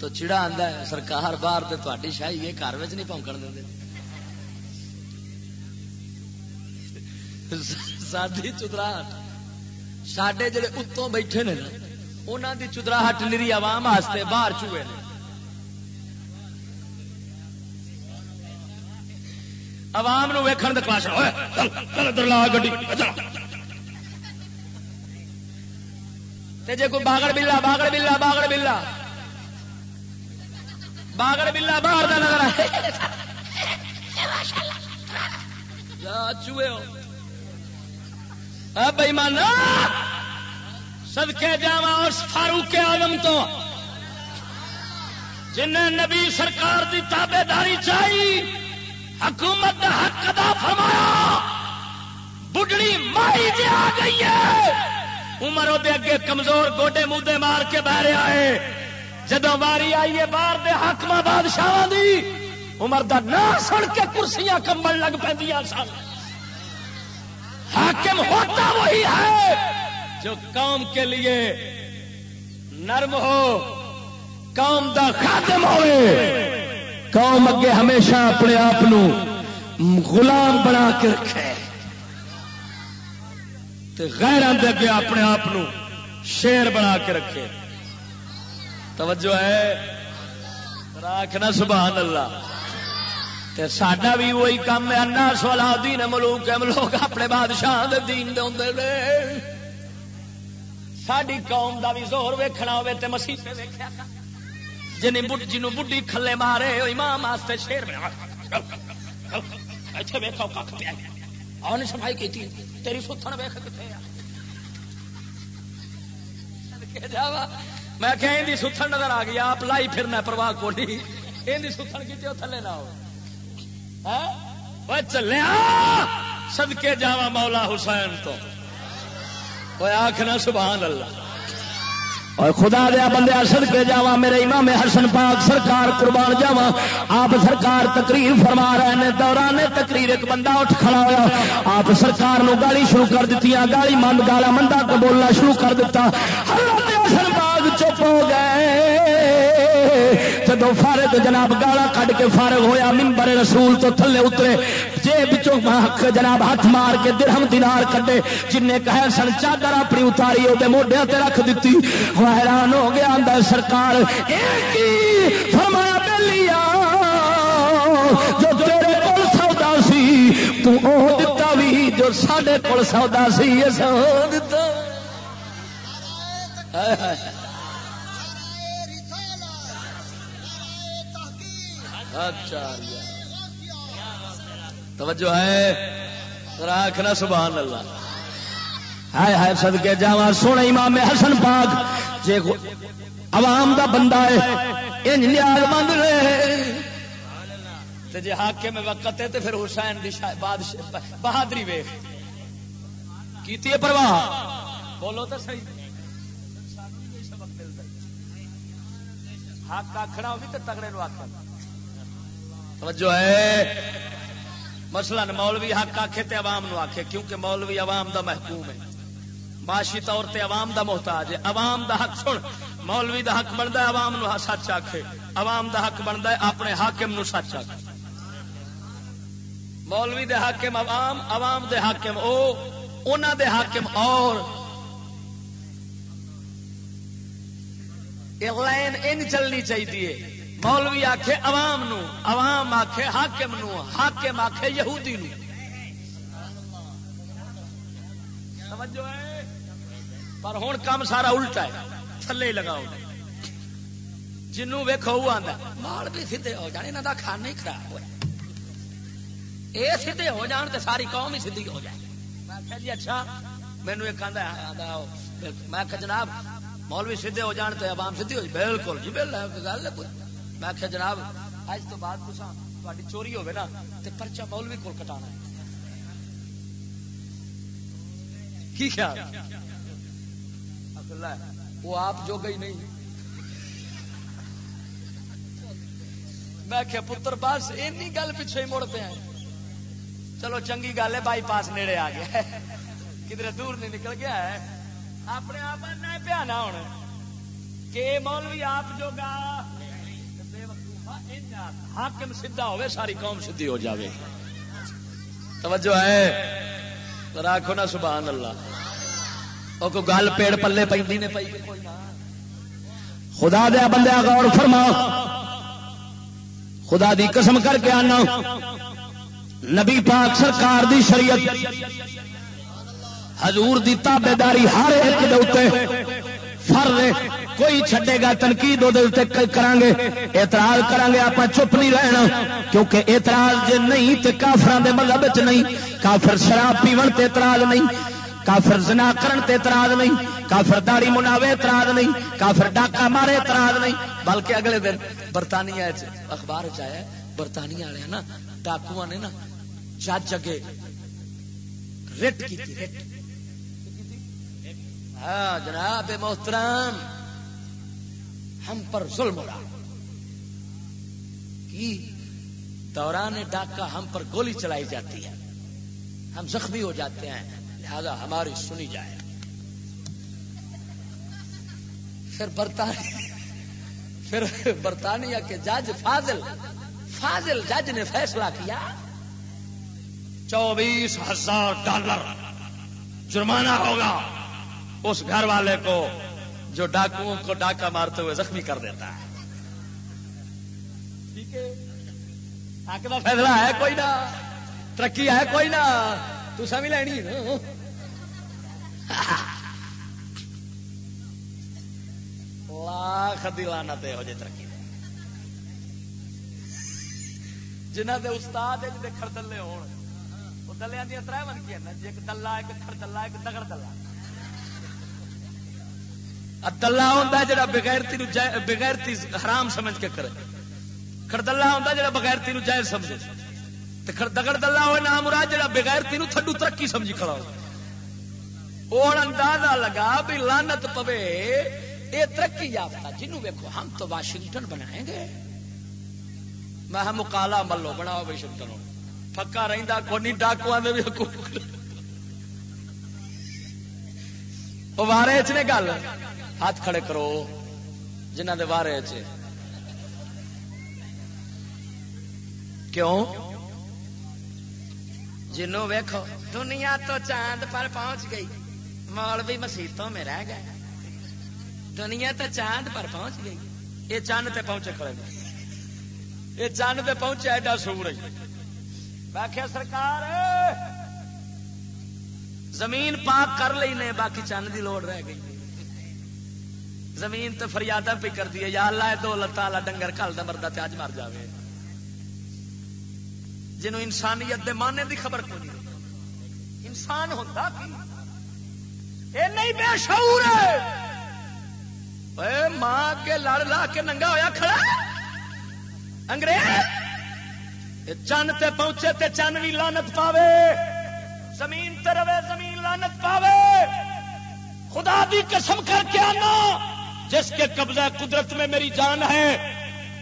تو چڑا آتا ہے، سرکار باہر تو تاری شاہی ہے، گھر وچ نہیں پونکن دیں سادی چدراہٹ سڈے جڑے اتوں بیٹھے نے نا انہوں دی چدراہٹ نیری عوام واسطے باہر چوئے نے۔ عوام نو ویکھن دے کلاس لا گڈی چل تے جے کوئی باغڑ بلا باغڑ بلا باغڑ بلا۔ باغڑ بلا باہر نظر آئے۔ چوئے ہو۔ بھائی سدکے جا اس فاروق آلم تو۔ جن نبی سرکار دی تابے داری چاہیے حکومت حق ادا فرمایا۔ بڑھڑی مائی جی آ گئی ہے۔ عمر وہ اگے کمزور گوڈے مودے مار کے بہ رہا ہے۔ جدو باری آئی ہے باہر دے بادشاہ دی، عمر دا نہ سن کے کرسیاں کمبل لگ پہ سن۔ حاکم ہوتا وہی ہے جو قوم کے لیے نرم ہو، قوم دا خاتم ہوئے۔ قوم اگے ہمیشہ اپنے آپ غلام بنا کے رکھے۔ غیران دے اگے اپنے آپ شیر بنا کے رکھے۔ توجہ ہے؟ راکھنا سبحان اللہ۔ سڈا بھی وہی کام ہے انا سولا دین ملوک ملوک اپنے بادشاہ دے دین دے ہوں ساری قوم دا بھی زور ویکھنا ہوے تے مسیح پہ ویکھیا جن جنوں بڈی کھلے مارے، او امام واسطے شیر بنا۔ اچھا ویکو کھ پیا۔ آن صفائی کی تیری سوتھن ویکھ ستن ویخ کتنے میں کہ ستن نظر آ گئی، آپ لائی پھرنا پرواہ کو نہیں۔ یہ ستن کی تھلے نہ ہو۔ ہاں؟ چلیا سدکے جاوا مولا حسین تو۔ آخنا سبحان اللہ۔ اور خدا دیا بندے سد کے جا میرے امام حسن پاک سرکار قربان جاوا آپ سرکار تقریر فرما رہے ہیں، دوران تقریر، ایک بندہ اٹھ کھڑا ہوا آپ سرکار نو گالی شروع کر دیتی گالی مند، گالا مندا کو بولنا شروع کر دیتا حسن جدو فارغ جناب گالا کھ کے فارغ ہویا ممبر رسول تو تھلے اترے۔ جے جناب ہاتھ مار کے درہم دینار کڈے، جن نے کہ سن، چادر اپنی اتاری وہ موڈیا تے رکھ دیتی حیران ہو گیا اندر سرکار فرمایا بلیا جو تیرے کول سودا سی، تو او دتا بھی جو ساڈے کول سودا سی، یہ سو دتا۔ اچھا توجہ ہے؟ راکھنا سبحان اللہ ہائے ہائے سد کے جا سونا امام حسن پاک۔ جے عوام دا بندہ ہے، انج نیاز مند رہے۔ تے جے حاکم وقت ہے تے پھر حسین دی بادشاہ بہادری ویکھ۔ کیتی ہے پرواہ؟ بولو تو صحیح۔ حق آخنا وہ بھی تو تگڑے نو آخر توجہ ہے۔ مسئلہ مولوی حق آخے تے عوام نو آخے کیونکہ مولوی عوام دا محکوم ہے۔ معاشی طور تے عوام دا محتاج ہے۔ عوام دا حق سن، مولوی دا حق بنتا ہے، عوام نو سچ آخے عوام دا حق بنتا ہے، اپنے حاکم نو سچ آخے مولوی دے حاکم عوام عوام دے حاکم او اونا دے حاکم اور۔ لائن ان چلنی چاہیے مولوی آخے عوام نو، عوام آخے حاکم نو، حاکم آخے یہودی نو۔ پر ہوں کام سارا الٹا ہے، تھلے لگاؤ۔ جنوں ویکو آتا مال بھی سیدے ہو جانے یہاں کا کھانا ہی خراب ہوا یہ سیدھے ہو جان تو ساری قوم ہی سیدھی ہو جائے۔ میں جی اچھا مینو ایک آدھا میں جناب، مولوی سیدھے ہو جان تو عوام سیدھی ہو جائے۔ بالکل جی گل میں آخیا، جناب اج تو بعد کچھ تاری چوری ہوگی نا تو پرچا مولوی کو کٹانا کی خیال؟ وہ آپ جو گئی نہیں. میں کیا پتر، بس این گل پیچھے ہی مڑ پہ چلو، چنگی گل ہے بائی پاس نیڑے آ گیا کدھر دور نہیں نکل گیا ہے۔ اپنے آپ پیا نہ ہونا کہ مولوی آپ جو گا حاکم سیدھا ہوئے، ساری قوم سیدھی ہو جاوے۔ توجہ ہے؟ راکھو نا، سبحان اللہ۔ وہ کوئی گل پیڑ پلے پہ نے پی خدا دیا بندے غور فرما۔ خدا دی قسم کر کے آنا۔ نبی پاک سرکار دی شریعت۔ حضور دی تابے داری ہر ایک دے فر کوئی چھڈے گا تنقید کریں گے اعتراض کریں گے آپ چپ نہیں رہنا، کیونکہ اعتراض جے نہیں تو کافران دے مذہب چ نہیں، کافر شراب پیون تے اعتراض نہیں، کافر زنا کرن تے اعتراض نہیں، کافر داڑی مناوے اعتراض نہیں، کافر ڈاکا مارے اعتراض نہیں، بلکہ اگلے دن برطانیہ اخبار چایا برطانیہ والے نا ڈاکو نے نا، جج اگے رٹ کی ہاں جناب محترم۔ ہم پر ظلم ہو رہا کی؟ دوران ڈاکہ ہم پر گولی چلائی جاتی ہے۔ ہم زخمی ہو جاتے ہیں۔ لہذا ہماری سنی جائے۔ پھر برطانیہ پھر برطانیہ کے جج فاضل فاضل جج نے فیصلہ کیا۔ چوبیس ہزار ڈالر جرمانہ ہوگا۔ اس گھر والے کو جو ڈاکوؤں کو ڈاکہ مارتے ہوئے زخمی کر دیتا ہے۔ ٹھیک ہے۔ حق کا فیصلہ ہے کوئی نہ۔ ترقی ہے کوئی نہ۔ تو سمجھ لینی لاکھ دلانا تے ہو جائے ترقی جنہ دے استاد کھڑ دلے ہو دلیا دیا تر بن گیا جی ایک دلہ ایک کھڑ دلہ ایک دگڑ دلہ۔ دلہا ہوتا ہے جا بغیرتی بغیرتی حرام سمجھ کے کرے۔ خردلا ہوتا ہے جا بغیرتی جائز سمجھے۔ دگڑ دلہ ہوئے نام مراد جا بغیرتی تھڈو ترقی سمجھی کھڑا ہو۔ اور اندازہ لگا بھی لانت پوے یہ ترقی یافتہ جنوں ویکو ہم تو واشنگٹن بنائیں گے۔ میں ہاں مکالا ملو بناؤ واشنگٹن پکا رہتا کونی ڈاکو بھی وارے چ نے گل۔ ہاتھ کھڑے کرو جنہ دے بارے کیوں؟ جنوں ویکھو، دنیا تو چاند پر پہنچ گئی۔ مول بھی مسیتوں میں رہ گئے۔ دنیا تو چاند پر پہنچ گئی۔ یہ چند تے پہنچے کھڑے یہ چند تے پہنچے ایڈا سورج میں سرکار، زمین پاک کر لی نے، باقی چند کی لوڑ رہ گئی۔ زمین تو فریادہ پہ کر دی یا اللہ دو لتا ڈنگر کل دا مردہ تے اج مر جاوے۔ جنوں انسانیت دے معنی دی خبر کو نہیں انسان ہوتا کی؟ اے نہیں، بے شعور ہے۔ اے ماں کے لڑ لا کے ننگا ہویا کھڑا انگریز چند تے پہنچے تے چند بھی لانت پاوے۔ زمین تے رہے، زمین لانت پاوے۔ خدا دی قسم کر کے آنا۔ جس کے قبضہ قدرت میں میری جان ہے،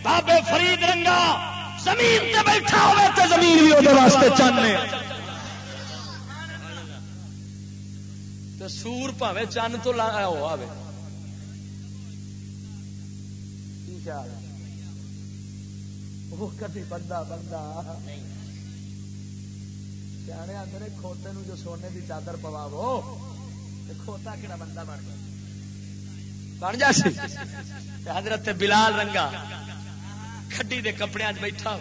بابے فرید رنگا، زمین تے بیٹھا ہوئے تے زمین بھی وہ واسطے چانے سور پاوے چند تو لایا ہو آوے۔ وہ کدی بندہ بندہ۔ سیانے آدھے کھوتے نو جو سونے کی چادر پواو کھوتا کہڑا بندہ بن گیا؟ بن جا سی۔ حضرت بلال رنگا۔ کھڈی دے کپڑے بیٹھا۔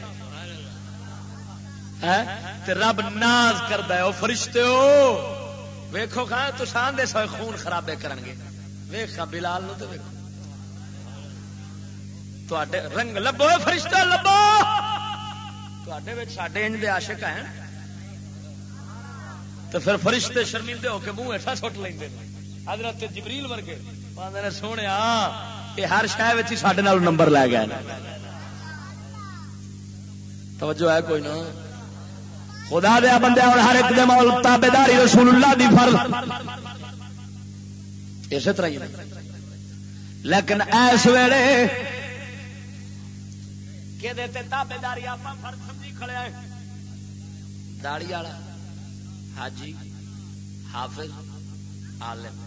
ہاں؟ رب ناز کرتا ہے۔ وہ فرشتے ہو۔ ویکو کھا تو سان دے سوئے خون خرابے کرن گے ویخا بلال نو تو ویکو رنگ لبو فرشتہ لبو۔ سڈے انج دے عاشق ہیں۔ تو پھر فرشتے شرمندے ہو کے منہ ایسا سٹ لیں حضرت جبریل ورگے۔ نے سونے یہ ہر شہر ہی سڈے نمبر لے گیا توجہ ہے کوئی نہ۔ خدا دیا بندے، اور ہر ایک دے مول تابے داری رسول اللہ دی فرض۔ اسی طرح ہی لیکن ایس ویڑے تابے داری آپ فرض سمجھی کھڑے آئے داڑی والا، حاجی، حافظ، عالم۔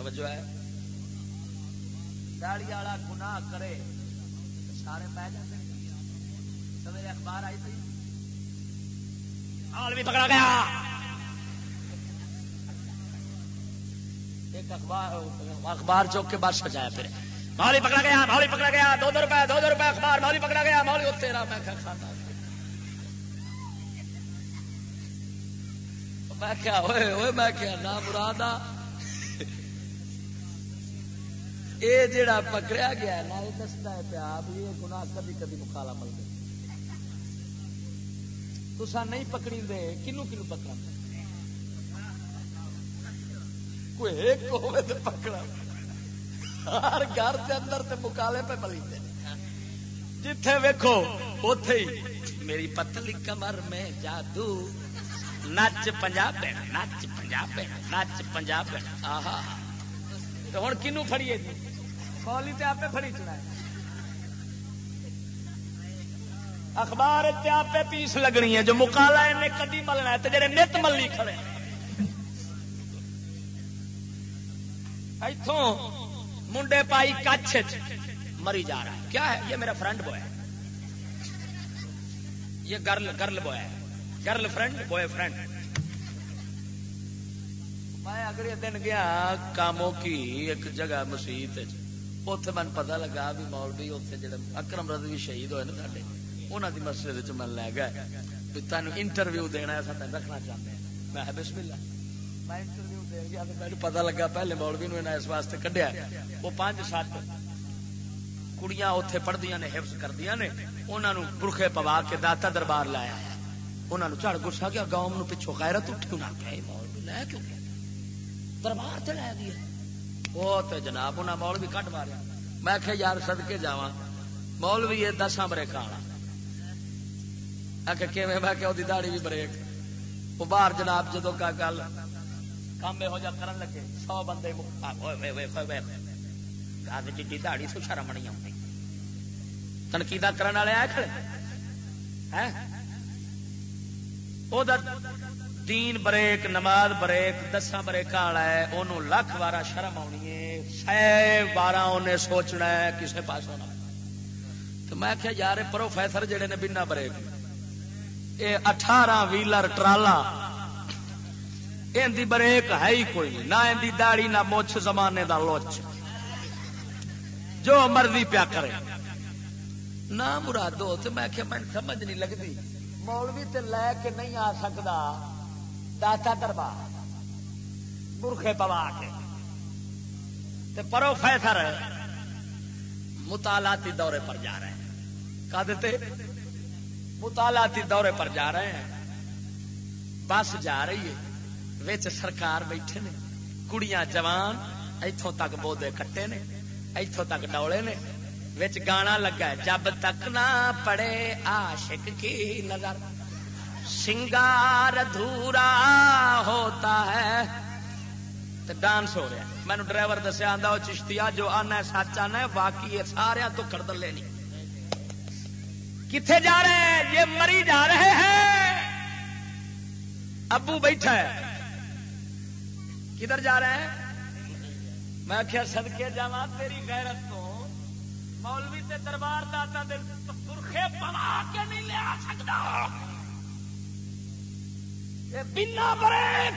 توجہ ہے۔ داڑی والا گناہ کرے سارے پہ جاتے سویرے اخبار آئی تھی۔ بھی پکڑا گیا۔ ایک اخبار اخبار چوک کے بعد سجایا پھر۔ مالی پکڑا گیا، مالی پکڑا گیا۔ دو دو روپئے دو دو روپئے اخبار، مالی پکڑا گیا، مالی وہ تیرا میں کھانا میں کیا ہوئے ہوئے میں کیا نا مراد یہ جڑا پکڑیا گیا ہے نا یہ دستا ہے پیا، بھی یہ گناہ کبھی کبھی مکالا مل گیا۔ تسا نہیں پکڑی دے کنو کنو پکڑا کوئی ایک ہوئے تو پکڑا ہر گھر کے اندر تے مکالے پہ ملی دے جتھے ویکھو اتے ہی، میری پتلی کمر میں جادو۔ نچ پنجاب نچ پنجاب نچ پنجاب آہا۔ تو ہوں کنو فڑیے جی؟ مولی تے آپ فڑی چڑھا اخبار آپ پیس لگنی ہے، جو مکالا ہے کدی ملنا ہے جڑے نت ملی کھڑے۔ اتوں منڈے پائی کچھ مری جا رہا ہے۔ کیا ہے؟ یہ میرا فرینڈ بوائے۔ یہ girl girl boy. Girlfriend, boyfriend. میں اگلے دن گیا، کاموں کی ایک جگہ مسیت اتے من پتا لگا بھی مولوی اتنے جڑے اکرم رضوی شہید ہوئے نا سارے انہوں کی مسجد من لے گیا بھی تین انٹرویو دینا ہے تین رکھنا چاہتے ہیں میں بسم اللہ میں انٹرویو دے گیا میرے پتا لگا پہلے مولوی نے اس واسطے کڈیا وہ پانچ سات کڑیاں اتے پڑھدیا نے حفظ کردیا نے انہوں نے برخے پوا کے داتا دربار لایا انہوں نے چڑھ گسا گیا گاؤں میں پچھو غیرت اٹھی انہوں نے مولوی لے کیوں دربار سے لے گیا وہ تو جناب انہیں مولوی کٹ ماریا۔ میں کہ یار سدکے جا مولوی یہ دساں بریک والا میں کہ داڑی بھی بریک۔ وہ باہر جناب جدو کا گل کام یہو جا کرن لگے، سو بندے جی دہڑی سو شرم نہیں آتی تنقیدہ کرنے والے آئے کھڑے؟ دین بریک، نماز بریک، دساں بریک والا ہے انہوں لکھ بارہ شرم آنی ہے۔ سہ بارہ انہیں سوچنا ہے، کسے پاس ہونا تو میں کیا یار پروفیسر جڑے نے بنا بریک۔ یہ اٹھارہ ویلر ٹرالا اندی بریک ہے ہی کوئی نہ اندی داڑی نہ مچھ، زمانے دا لوچ۔ جو مرضی پیا کرے۔ نہ مرادو، تو میں کہ میں سمجھ نہیں لگتی مولوی تے لے کے نہیں آ سکتا داتا دربار، برخے پوا کے، تے پروفیسر مطالعاتی دورے پر جا رہے ہیں۔ کا دیتے، مطالعاتی دورے پر جا رہے ہیں۔ بس جا رہی ہے ویچ سرکار بیٹھے نے۔ کڑیاں جوان اتوں تک بودے کٹے نے اتوں تک ڈولے نے۔ وچ گانا لگا ہے، جب تک نہ پڑے عاشق کی نظر۔ سنگار ادھورا ہوتا ہے۔ تو ڈانس ہو رہا ہے۔ مینو ڈرائیور دسیا آتا وہ چشتیا جو آنا ہے، سچ آنا ہے، باقی سارا تو کردر لینی کتنے جا رہے ہیں؟ یہ مری جا رہے ہیں۔ ابو بیٹھا ہے۔ کدھر جا رہے ہیں میں کیا سدکے جا تیری غیرت تو۔ مولوی تے دربار داتا دے پرخے پوا کے نہیں لیا سکتا بنا برے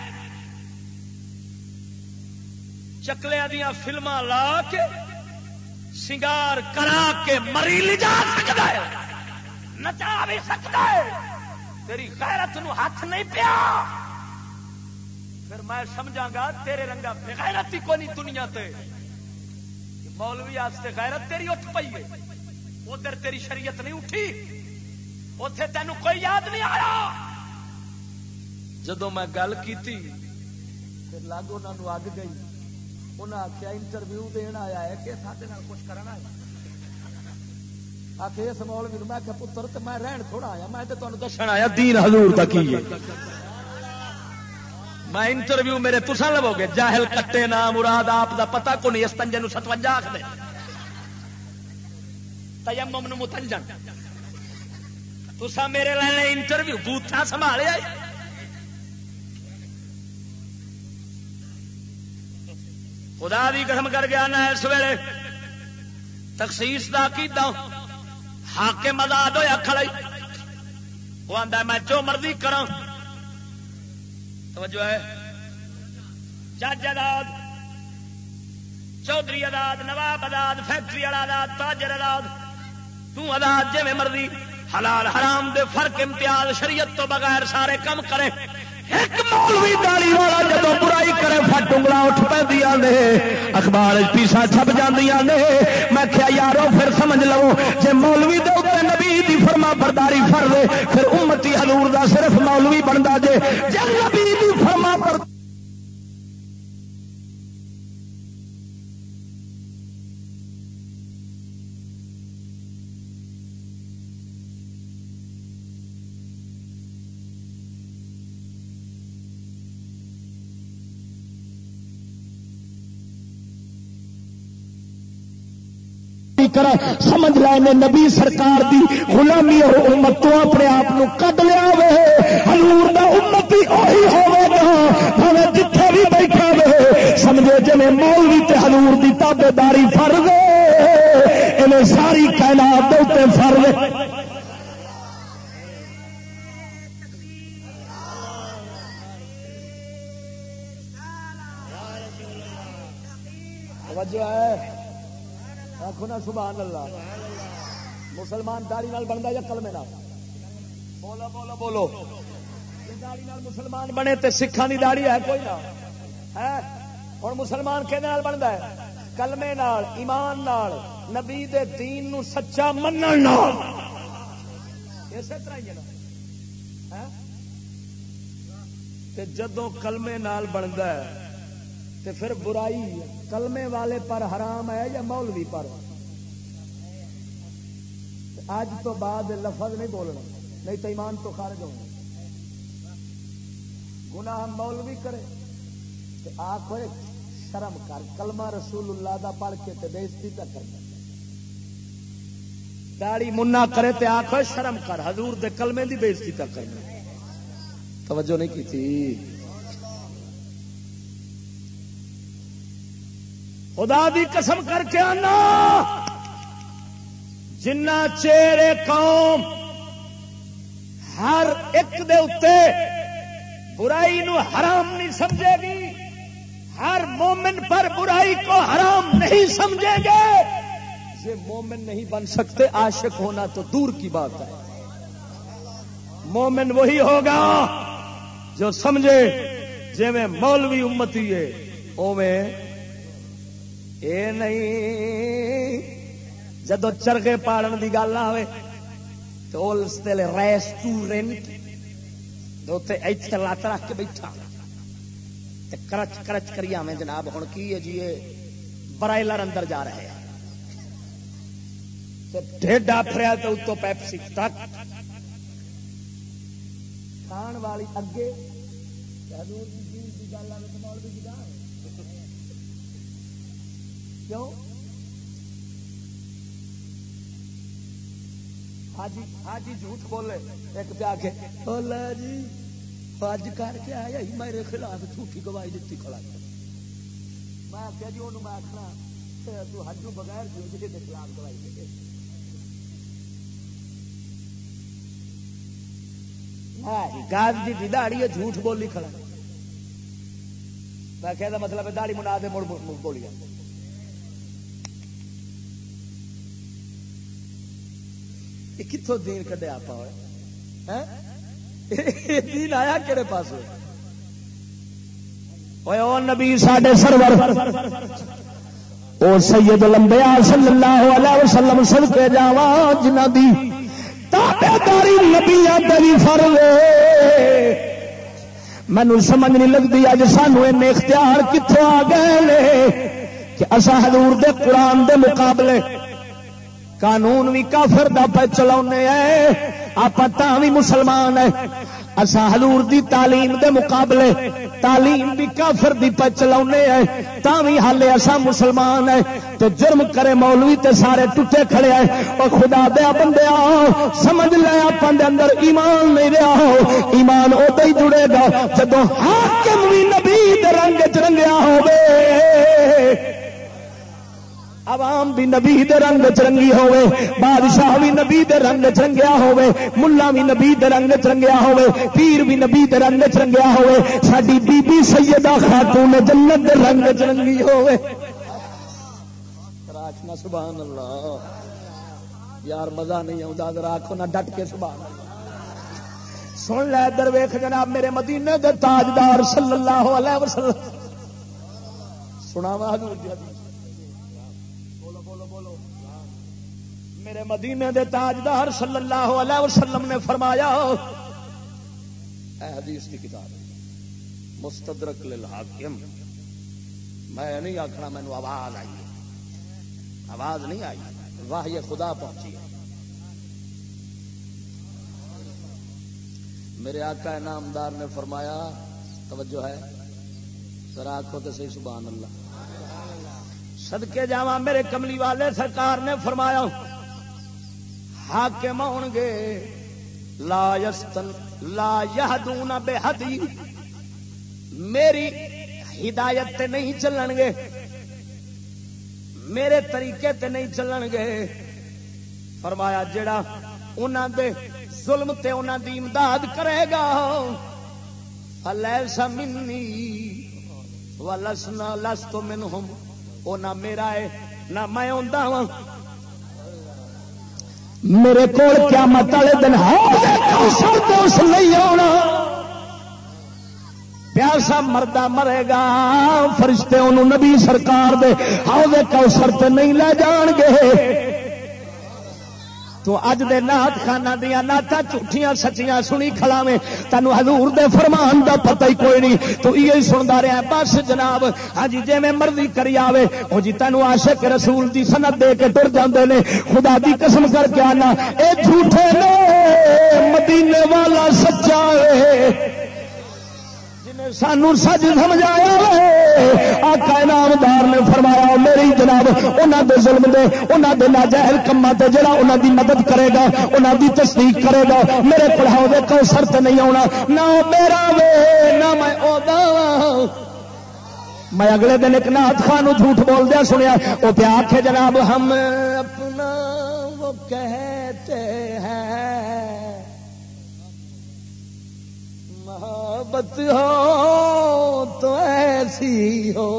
چکلیا دیا فلما لا کے سنگار کرا کے مری لی جا سکتا ہے۔ نچا بھی سکتا ہے۔ تیری غیرت نو ہاتھ نہیں پیا۔ پھر میں سمجھا گا تیرے رنگا بغیرت ہی کو نہیں دنیا تے۔ مولوی آستے غیرت تیری اٹھ پئی ہے۔ ادھر تیری شریعت نہیں اٹھی۔ اتے تینوں کوئی یاد نہیں آیا۔ جدو میں گل کی لگ انہوں اگ گئی۔ انہیں آخیا انٹرویو دن آیا ہے کہ سارے کچھ کرنا ہے؟ آخ اس مولوی میں آخیا پتر تو میں رہن تھوڑا آیا، میں تو تمہیں دسن آیا، دین حضور تک میں انٹرویو میرے تسا لو گے، جاہل کٹے نام، مراد آپ دا پتا کو نہیں اس تنجے ستوجا آخر تیمم متنجن۔ تسا میرے لینے انٹرویو بوتھا سنبھالے خدا بھی قسم کر گیا نا اس ویلے۔ تخصیص کا کی حاکم آزاد ہوا کھڑائی وہ آتا میں جو مرضی کرا توجہ ہے۔ جج آزاد، چودھری آزاد، نواب آزاد، فیکٹری والا آزاد، تاجر آزاد۔ تزاد جی مرضی، حلال حرام دے فرق امتیاز شریعت تو بغیر سارے کم کرے۔ ایک مولوی داڑی والا جب برائی کرے فٹ انگلا اٹھ پہ نے، اخبار پیسا چھپ جاندیاں نے، میں کیا یارو پھر سمجھ لو، جے مولوی دے اتنے نبی دی فرما برداری فر دے پھر امتی حضور دا صرف مولوی بنتا جے جے نبی دی فرما برداری کر سمجھ لائے نبی سرکار دی غلامی اور امت تو اپنے آپ کد لیا وے ہلور کا امت ہی اہی ہوگا جتھے بھی بیٹھا وے۔ سمجھے جی مولوی تے ہلور کی تابے داری فر دے انہیں ساری کائنات دے فر دے توجہ ہے۔ آخو نا سبحان اللہ۔ مسلمان داڑی نال بنتا یا کلمے نال؟ بولو بولو بولو۔ جی داڑی نال مسلمان بنے تے سکھان کی داڑی ہے کوئی نہ۔ ہے؟ ہوں مسلمان کہ بنتا ہے؟ کلمے نال، ایمان نال۔ نبی دے دین نو سچا من اسی طرح ہی جدو کلمے نال بنتا ہے، تے پھر برائی کلمے والے پر حرام ہے یا مولوی پر؟ اج تو بعد لفظ نہیں بولنا، نہیں تو ایمان تو خارج ہونا۔ گناہ مولوی کرے آخ ہوئے شرم کر، کلمہ رسول اللہ دا پڑھ کے تے بےزتی تک کر۔ داڑی منا کرے تے آخ شرم کر، حضور دے کلمے دی بےزتی تک کرنا۔ توجہ نہیں کی تھی۔ خدا دی قسم کر کے آنا۔ جنا چیرے قوم ہر ایک دے اتے برائی نو حرام نہیں سمجھے گی، ہر مومن پر برائی کو حرام نہیں سمجھے گے۔ یہ مومن نہیں بن سکتے، عاشق ہونا تو دور کی بات ہے۔ مومن وہی ہوگا جو سمجھے جی میں مولوی امتی ہے او میں اے نہیں، جدو چرگے پالن کی گل آئے تو ریسٹورینٹ اتنے لات رکھ کے بیٹھا۔ کرچ کرچ کری میں، جناب ہوں کی ہے جی؟ برائلر اندر جا رہے ہیں۔ ڈیڈ آفریا تو اتو پیپسی تک کھان والی اگے۔ کیوں حاجی حاجی جھوٹ بولے۔ ایک پہ آ کے بولا جی اج کر کے آیا ہی میرے خلاف جھوٹی گواہی دیتی کھڑا میں آخیا جی انہوں میں آخنا تو حجو بغیر جھوٹ کے خلاف گواہی دے گاج جی دہڑی ہے، جھوٹ بولی کھڑا۔ میں کہ مطلب ہے دہڑی منا دے مڑ بولی کتوں دین کھے آپ دین آیا کہڑے پاس نبی ساڈے سرور، او سید لمبیا صلی اللہ علیہ وسلم سن کے جاوا جنہ دی تابعداری نبیاں تے فرض مینو سمجھ نہیں لگتی اج سانو اختیار کتوں آ گئے کہ اصا حضور دے قرآن دے مقابلے قانون بھی کافر دا پہ چلا آپ بھی مسلمان ہے اصا ہلور دی تعلیم دے مقابلے تعلیم بھی کافر دی پہ چلا تا بھی حالے اصا مسلمان ہے تو جرم کرے مولوی تے سارے ٹوٹے کھڑے آئے اور خدا دیا بندے آؤ سمجھ لے آپ اندر ایمان نہیں رہا۔ ہو ایمان ادو ہی جڑے گا جدو حاکم بھی نبی رنگ چرنگیا ہو عوام بھی نبی دے رنگ چرنگی ہوے بادشاہ بھی نبی دے رنگ چرنگیا ہوے ملا بھی نبی دے رنگ چرنگیا ہوے پیر بھی نبی دے رنگ چرنگیا ہوے ساری بی بی سیدہ خاتون جنت دے رنگ چرنگی ہوے سبحان اللہ یار مزہ نہیں آتا اگر آخو نہ ڈٹ کے سبحان اللہ سن لے در ویخ جناب میرے مدینے دے تاجدار صلی اللہ علیہ وسلم۔ سنا وا حضور جی۔ میرے مدینے دے تاجدار صلی اللہ علیہ وسلم نے فرمایا، اے حدیث کی کتاب مستدرک للحاکم۔ میں نہیں آخنا مینو آواز آئی آواز نہیں آئی واہ یہ خدا پہنچی ہے۔ میرے آقا نامدار نے فرمایا، توجہ ہے، ذرا آخو تو صحیح، سبحان اللہ۔ سدکے جاوا میرے کملی والے سرکار نے فرمایا حاکم آن گے۔ لا یستن لا یہدون بے حدی میری ہدایت تے نہیں چلن گے۔ میرے طریقے تے نہیں چلن گے۔ فرمایا، جڑا انہاں دے ظلم تے انہاں دی امداد کرے گا الیسا منی ولسنا لست منہم او نہ میرا ہے، نہ میں ہوندا ہاں میرے کول کیا مت والے دن دوست نہیں آنا۔ پیاسا مردہ مرے گا، فرشتے انہوں نبی سرکار دے، ہاؤ کوسر تے نہیں لے جان گے۔ تو اج دے نات خانہ دیا ناتا جھوٹیاں سچیاں سنی کھلا میں تینو حضور دے فرمان دا پتہ ہی کوئی نہیں، تو یہ سندا رہا ہے، بس جناب ہاں جی جی میں مرضی کری آوے، او جی تینو عاشق رسول دی سند دے کے ٹر جاندے نے، خدا دی قسم کر کے آنا، اے جھوٹے نے، مدینے والا سچا ہے۔ سانو سج سمجھایا آقا انعامدار نے فرمایا میری جناب انہوں دے ظلم دے انہوں دے ناجائز کما تے جڑا انہوں دی مدد کرے گا انہوں دی تصدیق کرے گا، میرے پڑھاؤ دے کو سر تے نہیں آنا نہ میرا وے، نہ میں او میں اگلے دن ایک نات خان جھوٹ بول دیا سنیا وہ پیا آخے جناب، ہم اپنا وہ کہتے محبت ہو تو ایسی ہو۔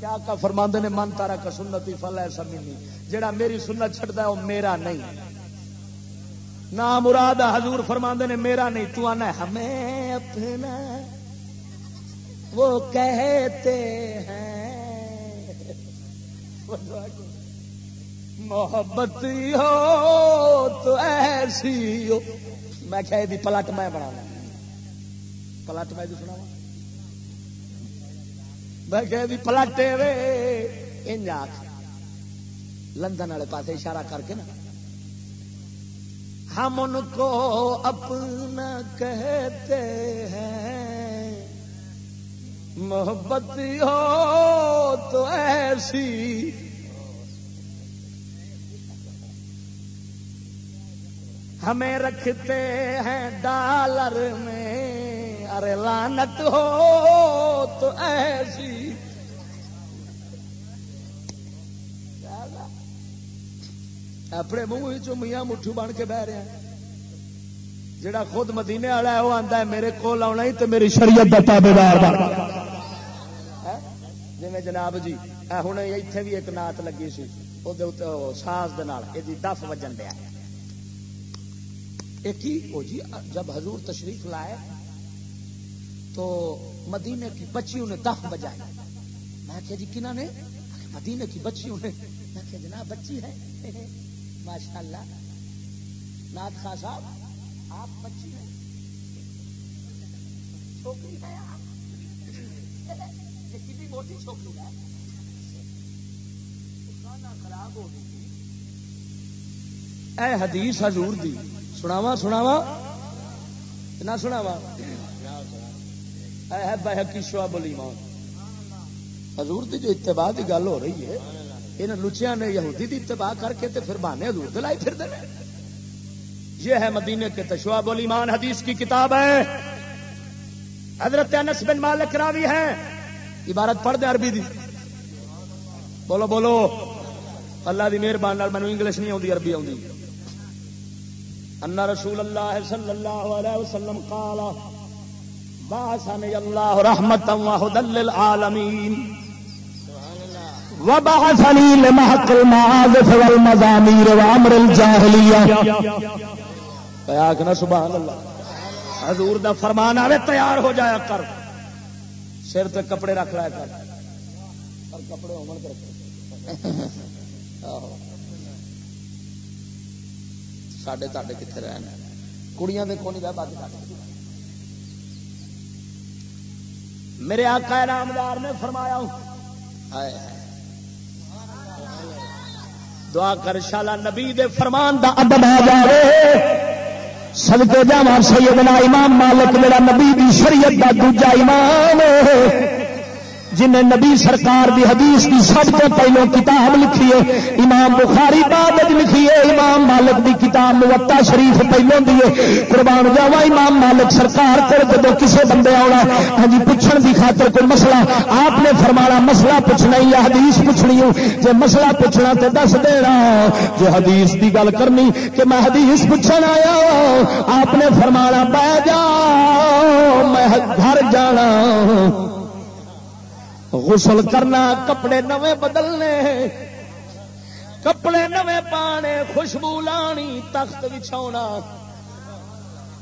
کیا فرما نے، من تارا کا سنتی فل ایسا ملنی جڑا میری سنت چڑھتا ہے وہ میرا نہیں۔ نہ مراد حضور فرما نے، میرا نہیں۔ تو آنا ہمیں اپنا وہ کہتے ہیں۔ محبت ہو تو ایسی ہو۔ میں کہ پلٹ میں بنا پلٹ میں سنا میں کہ پلٹے وے۔ انج آخ لندن والے پاس اشارہ کر کے نا۔ ہم ان کو اپنا کہتے ہیں۔ محبت ہو تو ایسی۔ ہمیں رکھتے ہیں ڈالر میں۔ ارے لانت ہو تو ایسی۔ اپنے منہ چ میاں مٹھو بن کے بہ رہے ہیں۔ جڑا خود مدینے والا ہے، وہ آتا ہے، میرے کو آنا ہی تو میری شریعت کا تابے دار جی جناب جی؟ ہوں اتنے بھی ایک نات لگی سی وہ ساز یہ دف وجن دیا ایک جی جب حضور تشریف لائے، تو مدینے کی بچی انہیں دف بجائی۔ میں کہ جی کنہ نے؟ مدینے کی بچی انہیں۔ میں کہ جناب، بچی ہے۔ ماشاء اللہ نات خان صاحب آپ بچی ہیں۔ چھوکری ہے۔ کتنی موٹی چھوکری ہے خراب ہو گئی اے حدیث حضور دی۔ سناوا سناوا نہ سناوا اے بہ کی شعب الایمان۔ حضور دی جو اتباع دی گل ہو رہی ہے، ان لچیا نے یہودی دی اتباع کر کے تے پھر بہانے حضور دلائی پھر دے یہ ہے مدینے کے تشواب الایمان حدیث کی کتاب ہے۔ حضرت انس بن مالک راوی ہے۔ عبارت پڑھ دے عربی دی۔ بولو بولو۔ اللہ دی مہربانی مینو انگلش نہیں آتی عربی آتی ان رسول اللہ صلی اللہ علیہ وسلم قال باسن اللہ رحمت وهدى للعالمین۔ وبعثني لمحق المعازف والمزامير وامر الجاهليه آخنا سبحان اللہ۔ حضور دا فرمان آئے تیار ہو جایا کر۔ سر تے کپڑے رکھ لایا کر۔ کپڑے ہومن کر ساڈے تاڈے کتنے کڑیاں دے کونی باقی میرے آقا نامدار نے فرمایا دعا کر شالا نبی دے فرمان دا ادب آ جائے سدکے جا سیدنا امام مالک میرا نبی دی شریعت دا دوجا امام جنہیں نبی سرکار دی حدیث کی سب تو پہلو کتاب لکھی ہے، امام بخاری بعد لکھی ہے، امام مالک دی کتاب موتا شریف پہلو دیے قربان جاوا امام مالک سرکار کر جب کسے بندے آنا ہاں جی پوچھنے دی خاطر کوئی مسئلہ، آپ نے فرمانا مسئلہ پوچھنا یا حدیث پوچھنی ہوں جی مسئلہ پوچھنا تو دس دینا جو حدیث دی گل کرنی کہ میں حدیث پوچھنا آیا آپ نے فرمانا بہ جا میں گھر جانا غسل کرنا، کپڑے نوے بدلنے، کپڑے نوے پانے، خوشبو لانی، تخت بچھا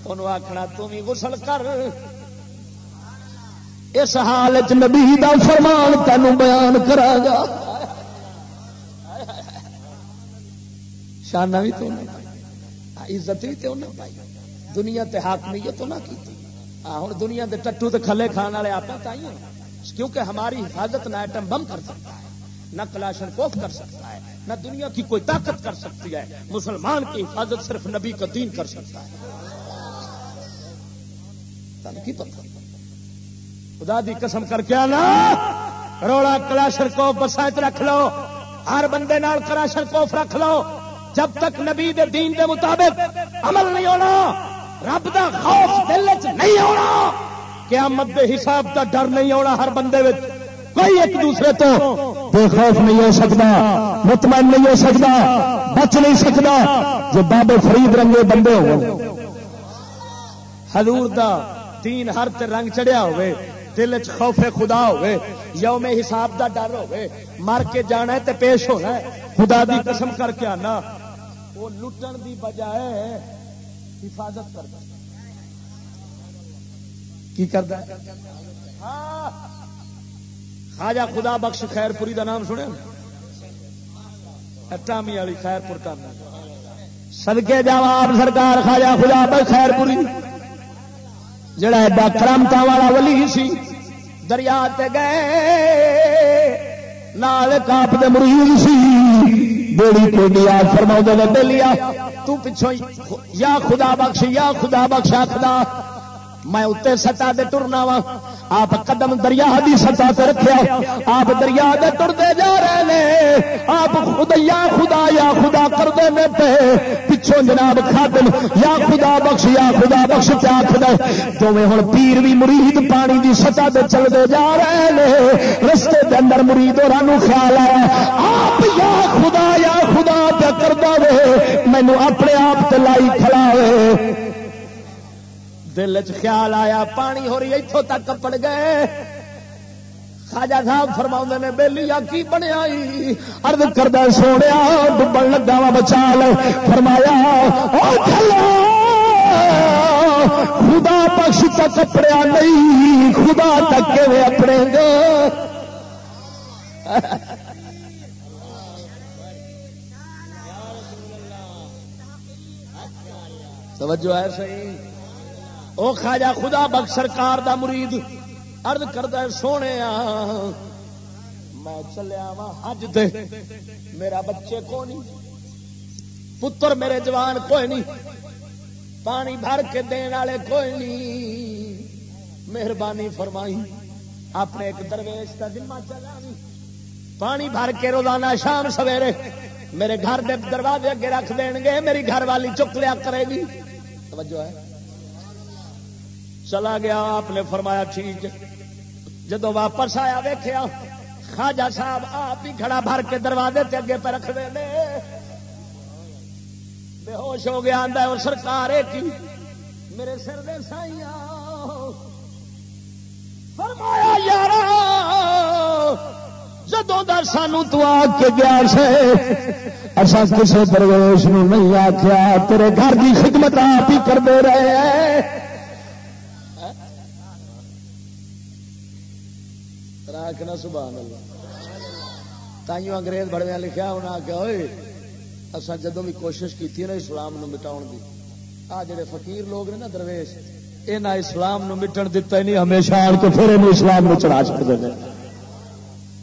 تمہوں آخنا تم غسل کر۔ اس حال چ نبی دا فرمان تین بیان کرا گا۔ شانہ بھی تو عزت بھی تو پائی۔ دنیا تے حاکمیت تو نہ کی ہوں دنیا دے ٹٹو تے کھلے کھان والے آپ تھی کیونکہ ہماری حفاظت نہ ایٹم بم کر سکتا ہے، نہ کلاشن کوف کر سکتا ہے، نہ دنیا کی کوئی طاقت کر سکتی ہے۔ مسلمان کی حفاظت صرف نبی کا دین کر سکتا ہے۔ خدا دی قسم کر کے آنا۔ روڑا کلاشن کوف بسائت رکھ لو۔ ہر بندے نال کلاشن کوف رکھ لو۔ جب تک نبی دے دین دے مطابق عمل نہیں ہونا، رب دا خوف دل چ نہیں ہونا۔ قیامت دے حساب کا ڈر نہیں آنا ہر بندے کوئی ایک دوسرے تو بے خوف نہیں ہو سکتا، مطمئن نہیں ہو سکتا، بچ نہیں سکتا جو بابے فرید رنگے بندے ہو حضور دا دین ہر تے رنگ چڑھیا ہوئے، دل چ خوف خدا ہوئے، یوم حساب دا ڈر ہوئے، مر کے جانا ہے تے پیش ہونا ہے۔ خدا دی قسم کر کے آنا، وہ لٹن دی بجائے حفاظت کرتا کی کرتا ہے؟ خواجہ خدا بخش خیر پوری کا نام سنیا؟ ٹامی والی خیر پور کا سدکے جواب سرکار خواجہ خدا بخش خیر پوری جڑا ایڈا کرامتا والا ولی سی، دریا تے گئے، نال کاپ دے مرید سی۔ بڑی کوئی فرما نے بے لیا، تو پچھو یا خدا بخش، یا خدا بخش خدا میں اتنے سطح دے ٹرنا وا آپ قدم دریا دی سطح تے رکھیا۔ آپ دریا دے ٹرتے جا رہے ہیں آپ خدا یا خدا یا خدا کرتے ہیں پہ پچھوں جناب خادم، یا خدا بخش، یا خدا بخش کیا خدا تو میں ہوں پیر بھی مرید پانی دی سطح تے چلتے جا رہے ہیں رستے دے اندر مرید اور خیال آیا۔ آپ یا خدا یا خدا پہ کرتا رہے مینو اپنے آپ تے لائی کھڑا ہوئے دل چ خیال آیا، پانی ہو رہی اتوں تک پڑ گئے۔ خاجا صاحب فرما نے بہلی آ کی بنیا ارد کردہ سونے ڈبن لگا وا بچا لے فرمایا خدا بخش تک اپڑیا نہیں، خدا تک اپنے توجہ ہے، صحیح۔ او خاجا خدا بخ سرکار دا مرید۔ ارد کردہ سونے میں چلیا وا حج دے میرا بچے کو نہیں پتر میرے جوان کوئی نہیں۔ پانی بھر کے دین والے کوئی نہیں۔ مہربانی فرمائی۔ اپنے ایک درویش کا ذمہ چلا پانی بھر کے روزانہ شام سویرے میرے گھر دے دروازے اگے رکھ دین گے۔ میری گھر والی چک لیا کرے گی۔ توجہ ہے۔ چلا گیا، آپ نے فرمایا، ٹھیک جدو واپس آیا ویخیا خاجا صاحب آپ ہی کھڑا بھر کے دروازے تے اگے پہ رکھ دے بے ہوش ہو گیا آدھا اور سرکار کی؟ میرے سر دے سائیاں۔ فرمایا یار جدوں در سانو تو آ کے گیا سے اصا کسی پرویش نہیں آخیا تیرے گھر کی خدمت آپ ہی کرتے رہے آخنا سبحان اللہ۔ تائیوں انگریز بڑے لکھا انہیں آخیا ہوئے اصا جدو بھی کوشش کی نا اسلام نو مٹاؤ دی، آ جڑے فقیر لوگ نے نا درویش یہ نہ اسلام نو مٹن دتا ہی نہیں، ہمیشہ آن کے پھر یہ اسلام نو چڑھا چکتے ہیں۔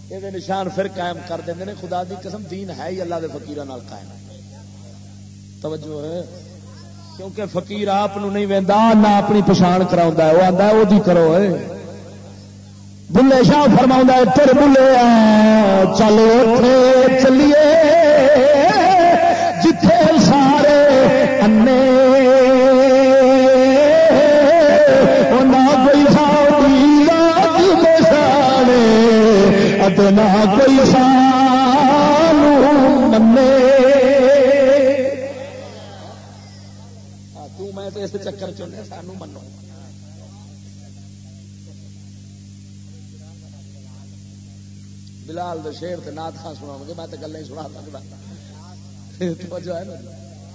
یہ نشان پھر قائم کر دیں نے، خدا دی قسم دین ہے ہی اللہ دے فقیر قائم۔ توجہ ہے، کیونکہ فقیر آپ نہیں وہدا نہ اپنی پچھان کرا وہ آتا ہے، وہ کرو ہے بلے شاہ فرما تر بلے چلو چلیے۔ جتھے سارے انے۔ نہ کوئی سارے نہ کوئی سان منے۔ میں تو اس چکر چلے سانو منو۔ بلال دے شیر تے نات خان سنا گے میں تو گل نہیں سنا سکتا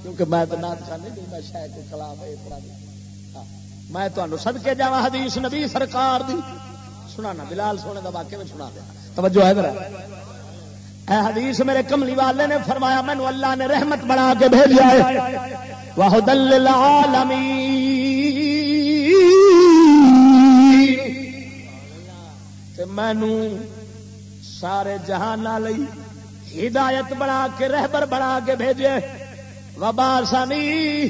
کیونکہ میں تو نات خان نہیں میں شاید کو کلام ہے اتنا ہاں، میں تمہیں سد کے جا حدیث نبی سرکار دی۔ سنانا بلال سونے کا واقعہ میں سنا دیا۔ توجہ ہے میرا اے حدیث میرے کملی والے نے فرمایا مینو اللہ نے رحمت بنا کے بھیجا ہے۔ وہ دل مینو سارے جہان لئی ہدایت بنا کے رہبر بنا کے بھیجے۔ وبا سنی،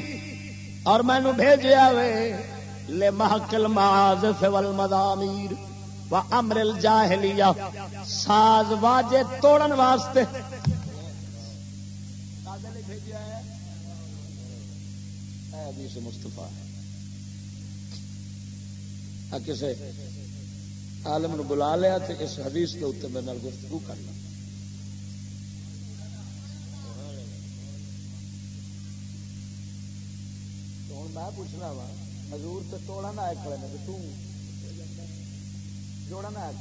اور مینو بھیجیا وے۔ لے محکل ماز فل مدامیر و امرل جاہلیا ساز واجے توڑن واسطے۔ مستفا کسے عالم نو بلا لیا تو اس حدیث کے اتنے میرے گفتگو کرنا ہوں میں پوچھنا وا، حضور تو توڑا نہ آئے کھڑے نے تو جوڑا نہ آئے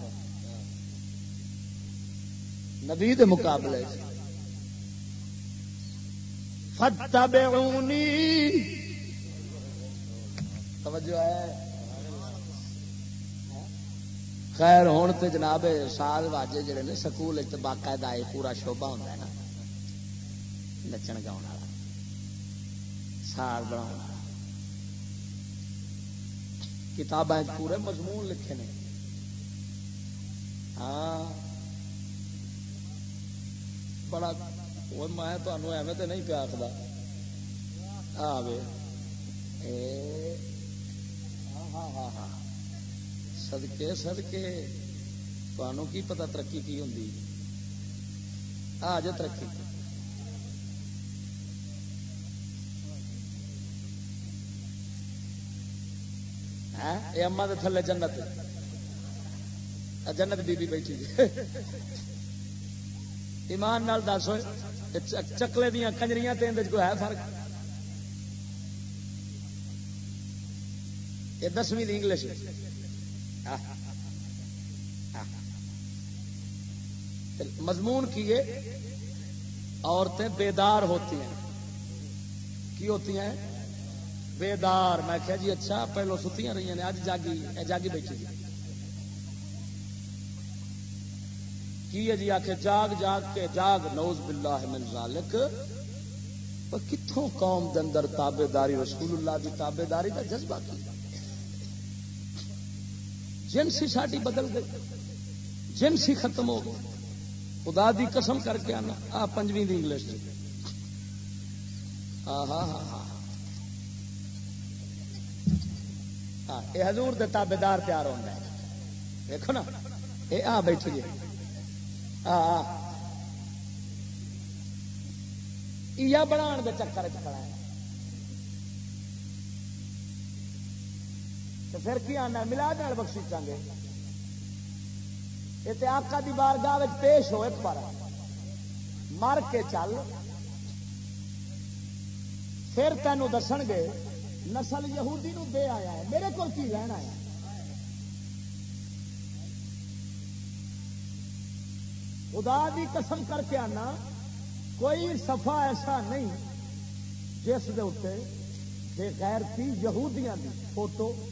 نبی دے مقابلے فتبعونی توجہ ہے۔ خیر ہوں تو جناب سال واجے جڑے نے سکول باقاعدہ پورا شوبا ہوتا ہے نا، نچن گاؤ والا، سال بنا کتابیں پورے مضمون لکھے نے۔ ہاں۔ بڑا میں تمہوں ایویں تو نہیں پیا آخر آوے۔ ہاں ہاں ہاں۔, ہاں۔ سدکے سدکے تمہوں کی پتا ترقی کی ہوں آ جائے ترقی یہ اما دے تھلے جنت جنت بی بی بیٹھی ایمان نال دس ہوئے چکلے دیا کنجریاں تین کوئی ہے فرق یہ دسویں انگلش مضمون کیے عورتیں بیدار ہوتی ہیں۔ کی ہوتی ہیں؟ بیدار۔ میں کہا جی اچھا پہلو ستیاں رہی ہیں اج جاگی جاگی بیٹھی جی۔ کی ہے جی آخ جاگ جاگ کے، جاگ نوز باللہ من ذالک۔ کتوں قوم دے اندر تابے داری رسول اللہ کی تابے داری کا جذبہ کی؟ جنسی ساری بدل گئی جنسی ختم ہو گئی۔ خدا دی قسم کر کے آنا۔ آ، پنجویں انگلش ہاں ہاں ہاں۔ ہاں یہ حضور دے تابے دار تیار ہوتا ہے۔ دیکھو نا یہ آ بیٹھ گئے بنا دے چکر چکر ہے۔ تو پھر کی آنا ملا دل بخشی چاہے یہ آقا دی بارگاہ پیش ہو ایک بار۔ مر کے چل۔ پھر تینوں دس گے، نسل یہودی نو دے آیا ہے۔ میرے کو کی رہنا ہے؟ خدا دی قسم کر کے آنا، کوئی سفا ایسا نہیں جس دے غیرتی یہودیاں دی فوٹو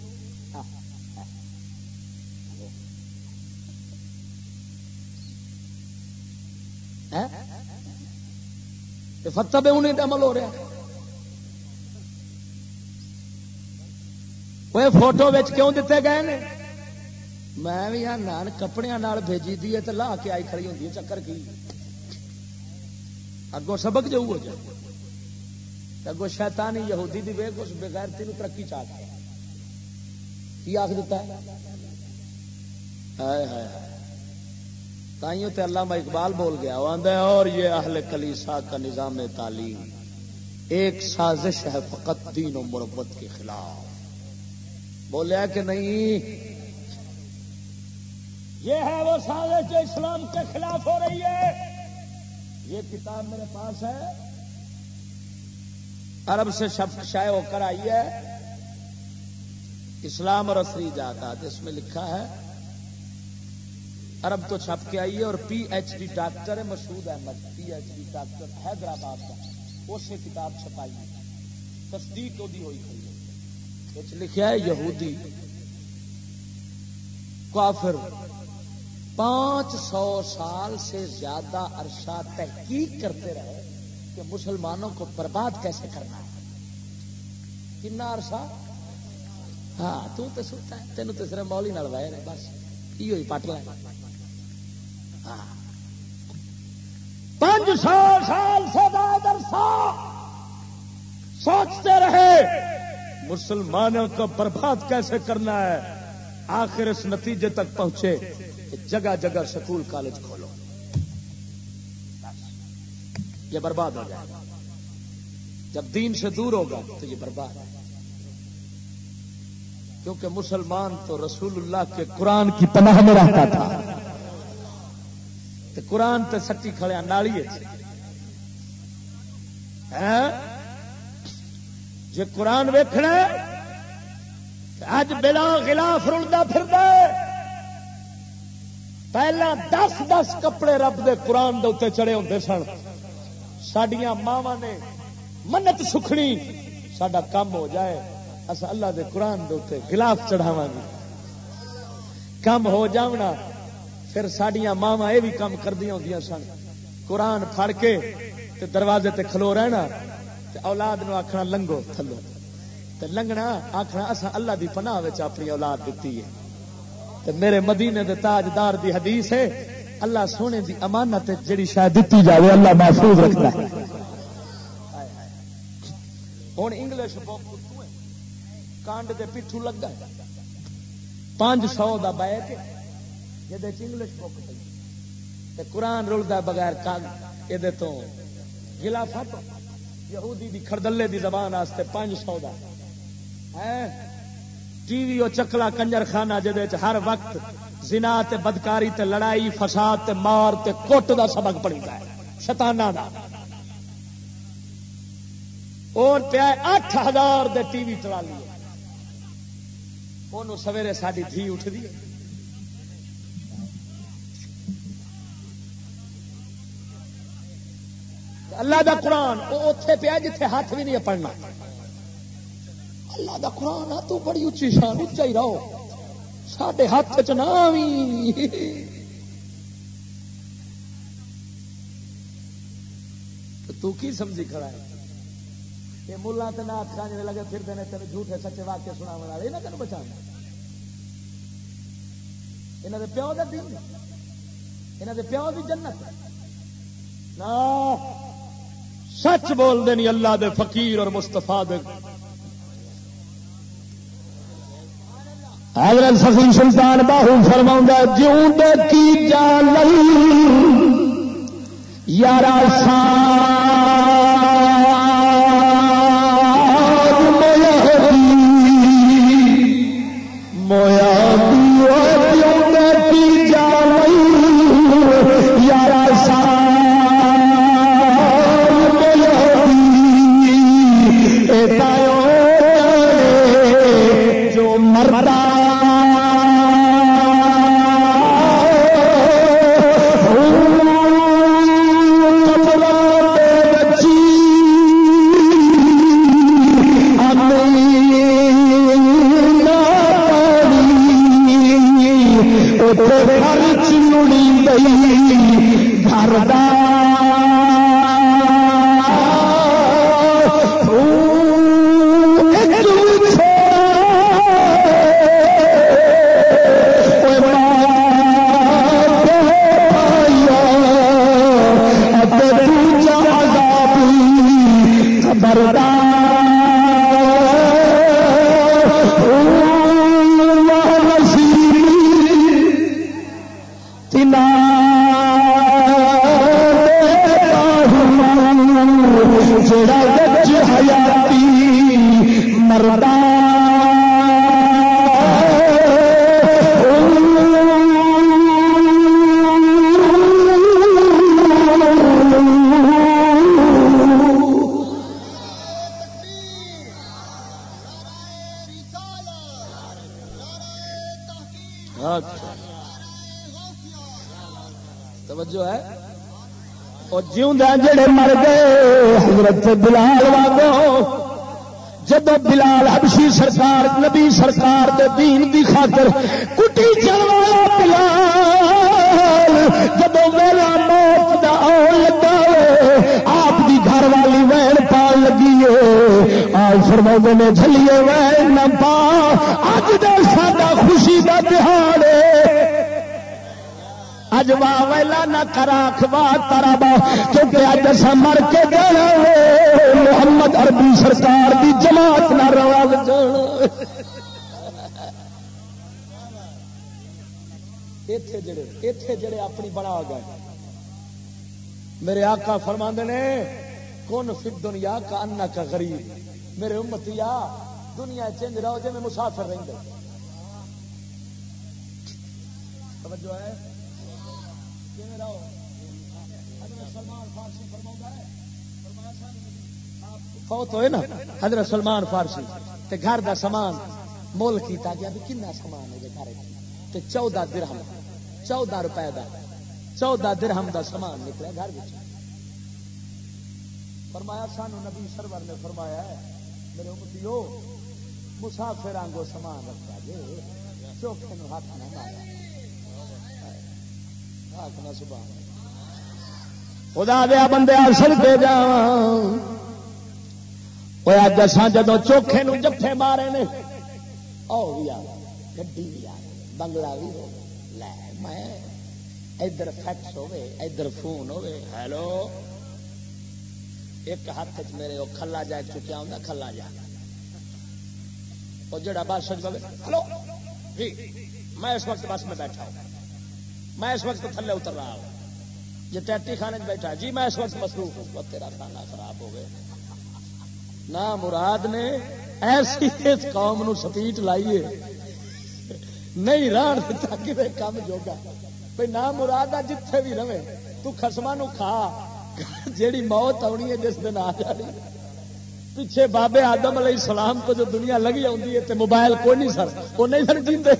فتح بے انہیں عمل ہو رہا وہ فوٹو کیوں دیتے گئے نے؟ میں بھی ہاں نان کپڑے بھیجی دی تو لا کے آئی کھڑی ہوتی ہے، چکر کی؟ اگوں سبق جو ہو جائے اگوں شیطانی یہودی دی وے کچھ بغیرتی ترقی چاہ کی آخ دیتا ہے؟ تائیوں تے علامہ اقبال بول گیا، وہ آدھا اور یہ اہل کلیسا کا نظام تعلیم، ایک سازش ہے فقط دین و مربت کے خلاف۔ بولیا کہ نہیں؟ یہ ہے وہ سازش جو اسلام کے خلاف ہو رہی ہے۔ یہ کتاب میرے پاس ہے۔ عرب سے شب شائع ہو کر آئی ہے۔ اسلام اور اصری جاتا اس میں لکھا ہے۔ عرب تو چھپ کے آئی ہے اور پی ایچ ڈی ڈاکٹر ہے، Masood Ahmed, P H D doctor Hyderabad کا۔ اس نے کتاب چھپائی ہے۔ تصدیق ہوئی کھڑی لکھا ہے، یہودی کافر پانچ سو سال سے زیادہ عرصہ تحقیق کرتے رہے کہ مسلمانوں کو برباد کیسے کرنا ہے۔ کنا عرصہ؟ ہاں تو سوچتا ہے، تینوں تو صرف مولی نال وائر ہے بس یہ ہوئی پٹ لائے پانچ سو سال سے عرصہ سوچتے رہے، مسلمانوں کو برباد کیسے کرنا ہے؟ آخر اس نتیجے تک پہنچے کہ جگہ جگہ سکول کالج کھولو۔ یہ برباد ہو جائے گا۔ جب دین سے دور ہوگا تو یہ برباد ہے۔ کیونکہ مسلمان تو رسول اللہ کے قرآن کی پناہ میں رہتا تھا۔ قرآن تے سٹی کھڑیا نالی جی قرآن ویخنا اج بلا گلاف رلتا پھر پہلا دس دس کپڑے رب دے قرآن دے اتنے چڑے ہوتے سن۔ سڈیا ماوا نے منت سکھنی سڈا کام ہو جائے۔ اصل اللہ دے قرآن دے اتنے گلاف چڑھاوا گے۔ کم ہو جاؤنا پھر سڈیا ماوا یہ بھی کام کردیا ہوں سن۔ قرآن پھڑ کے تے دروازے تے کھلو رہنا تے اولاد نو آخنا لنگو تھلو۔ لنگنا آخنا اصا اللہ دی پناہ اپنی اولاد دیتی ہے۔ تے میرے مدینے دے تاجدار دی حدیث ہے، اللہ سونے دی امانت جڑی شاید دیتی جاوے، اللہ محفوظ رکھتا ہے۔ ہوں انگلش کانڈ دے پٹھو لگا پانچ سو کا بیک یہ انگلش بک پی قرآن رلتا بغیر یہ تو گلا فٹ یہودی دی کھردلے دی زبان واسطے پانچ سو کا ٹی وی وہ چکلا کنجر خانہ جہد ہر وقت زنا تے بدکاری تے لڑائی، فساد تے مار تے کوٹ دا سبق پڑتا ہے۔ شتانہ دا۔ اور پیا اٹھ ہزار دے ٹی وی چلا لیے۔ وہ سویرے ساری دھی اٹھتی اللہ دا قرآن، وہ اتے پیا جتھے ہاتھ بھی نہیں پڑھنا۔ اللہ دا قرآن ہاں تو بڑی اچھی شان اچا ہی رہو۔ سڈے ہاتھ چ نہ تو کی سمجھی کھڑا ہے؟ یہ ملا تو نات کھانے لگے پھر دینے تیرے جھوٹے سچے واقع سنا والے نہ تین بچا یہاں کے پیو کا دن یہاں کے پیو کی جنت۔ نہ۔ سچ بول دے نہیں اللہ دے فقیر اور مستفا دے۔ حضرت سفی سلطان باہو فرما جیوں کی جان یار سان حضرت بلال واگو جب بلال حبشی سرکار، نبی سرکار دے دین دی خاطر کٹی چل والا بلال جب ویلا موت دا لگا آپ دی گھر والی وین پان لگی ہے آج فرما نے جلیے وین نہ پا اج دے ساڈا خوشی کا تہار اج واہ ویلا نہ کرا کھوا تارا با، کیونکہ اج اصا مر کے جانا محمد عربی سرکار دی جماعت نہ روا جڑے، ایتھے جڑے اپنی بنا گئے۔ میرے آقا فرما نے کون فی دنیا کا انا کا غریب۔ میرے امتیا دنیا چینج رہو جی میں مسافر رہیں گے فوت ہوئے نا، حضرت سلمان فارسی، تے گھر دا سامان مول کیتا گیا بھی کنا سامان ہے گھر؟ تے چودہ درہم، چودہ روپے دا، چودہ درہم دا سامان نکلا گھر بچ فرمایا، سانو نبی سرور نے فرمایا ہے، میرے امتیو مسافر آنگو سامان رکھا جے، چوکھے نو ہاتھ نہ مارا۔ ہاتھ نہ سبحان خدا دیا بندے سڑکے جا وہ اج اصا جدو چوکھے نو جفے مارے نے او بھی آ گڈی بھی آ بنگلہ بھی ہو لے میں ادھر فیکس ہوے ادھر فون ہوے ہیلو ایک ہاتھ چ میرے وہ کھلا جا چکیا ہوں کھلا جا وہ جڑا بس ہلو جی میں اس وقت بس میں بیٹھا ہوں میں اس وقت تھلے اتر رہا ہوں یہ ٹیٹی خانے بیٹھا جی میں اس وقت مصروف ہوں تیرا کھانا خراب ہو گیا نہ مراد نے ایسی اس قوم نو سپیٹ لائیے۔ نہیں ران کسی کام جوگا۔ بھائی نہ مراد ہے جتھے بھی رہے، تو خسما نو کھا۔ جیڑی موت آنی ہے، جس دن آ جانی۔ پیچھے بابے آدم علیہ السلام کو جو دنیا لگی آتی ہے تو موبائل کوئی نہیں سر وہ نہیں سر جیتے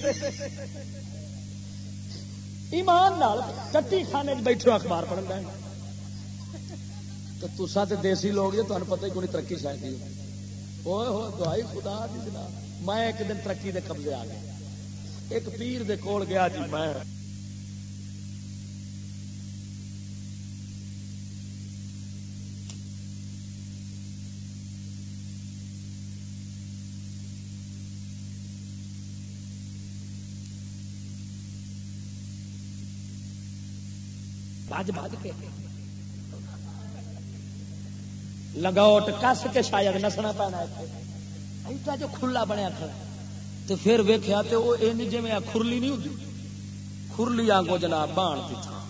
ایمان نال کٹی خانے بیٹھے اخبار پڑھ لیں تو تسا تو دیسی لوگ جی تمہیں پتہ ہی کوئی ترقی شاید ہوئے دعائی خدا دی جناب۔ میں ایک دن ترقی دے قبضے آ گیا۔ ایک پیر دے کول گیا جی میں۔ بج بج کے۔ لگوٹ کس کے شاید نسنا پینا جو کھلا بنیا کھڑا تو پھر ویخیا تو وہ جی کورلی نہیں ہوتی کورلی آگو جناب بان کی تھان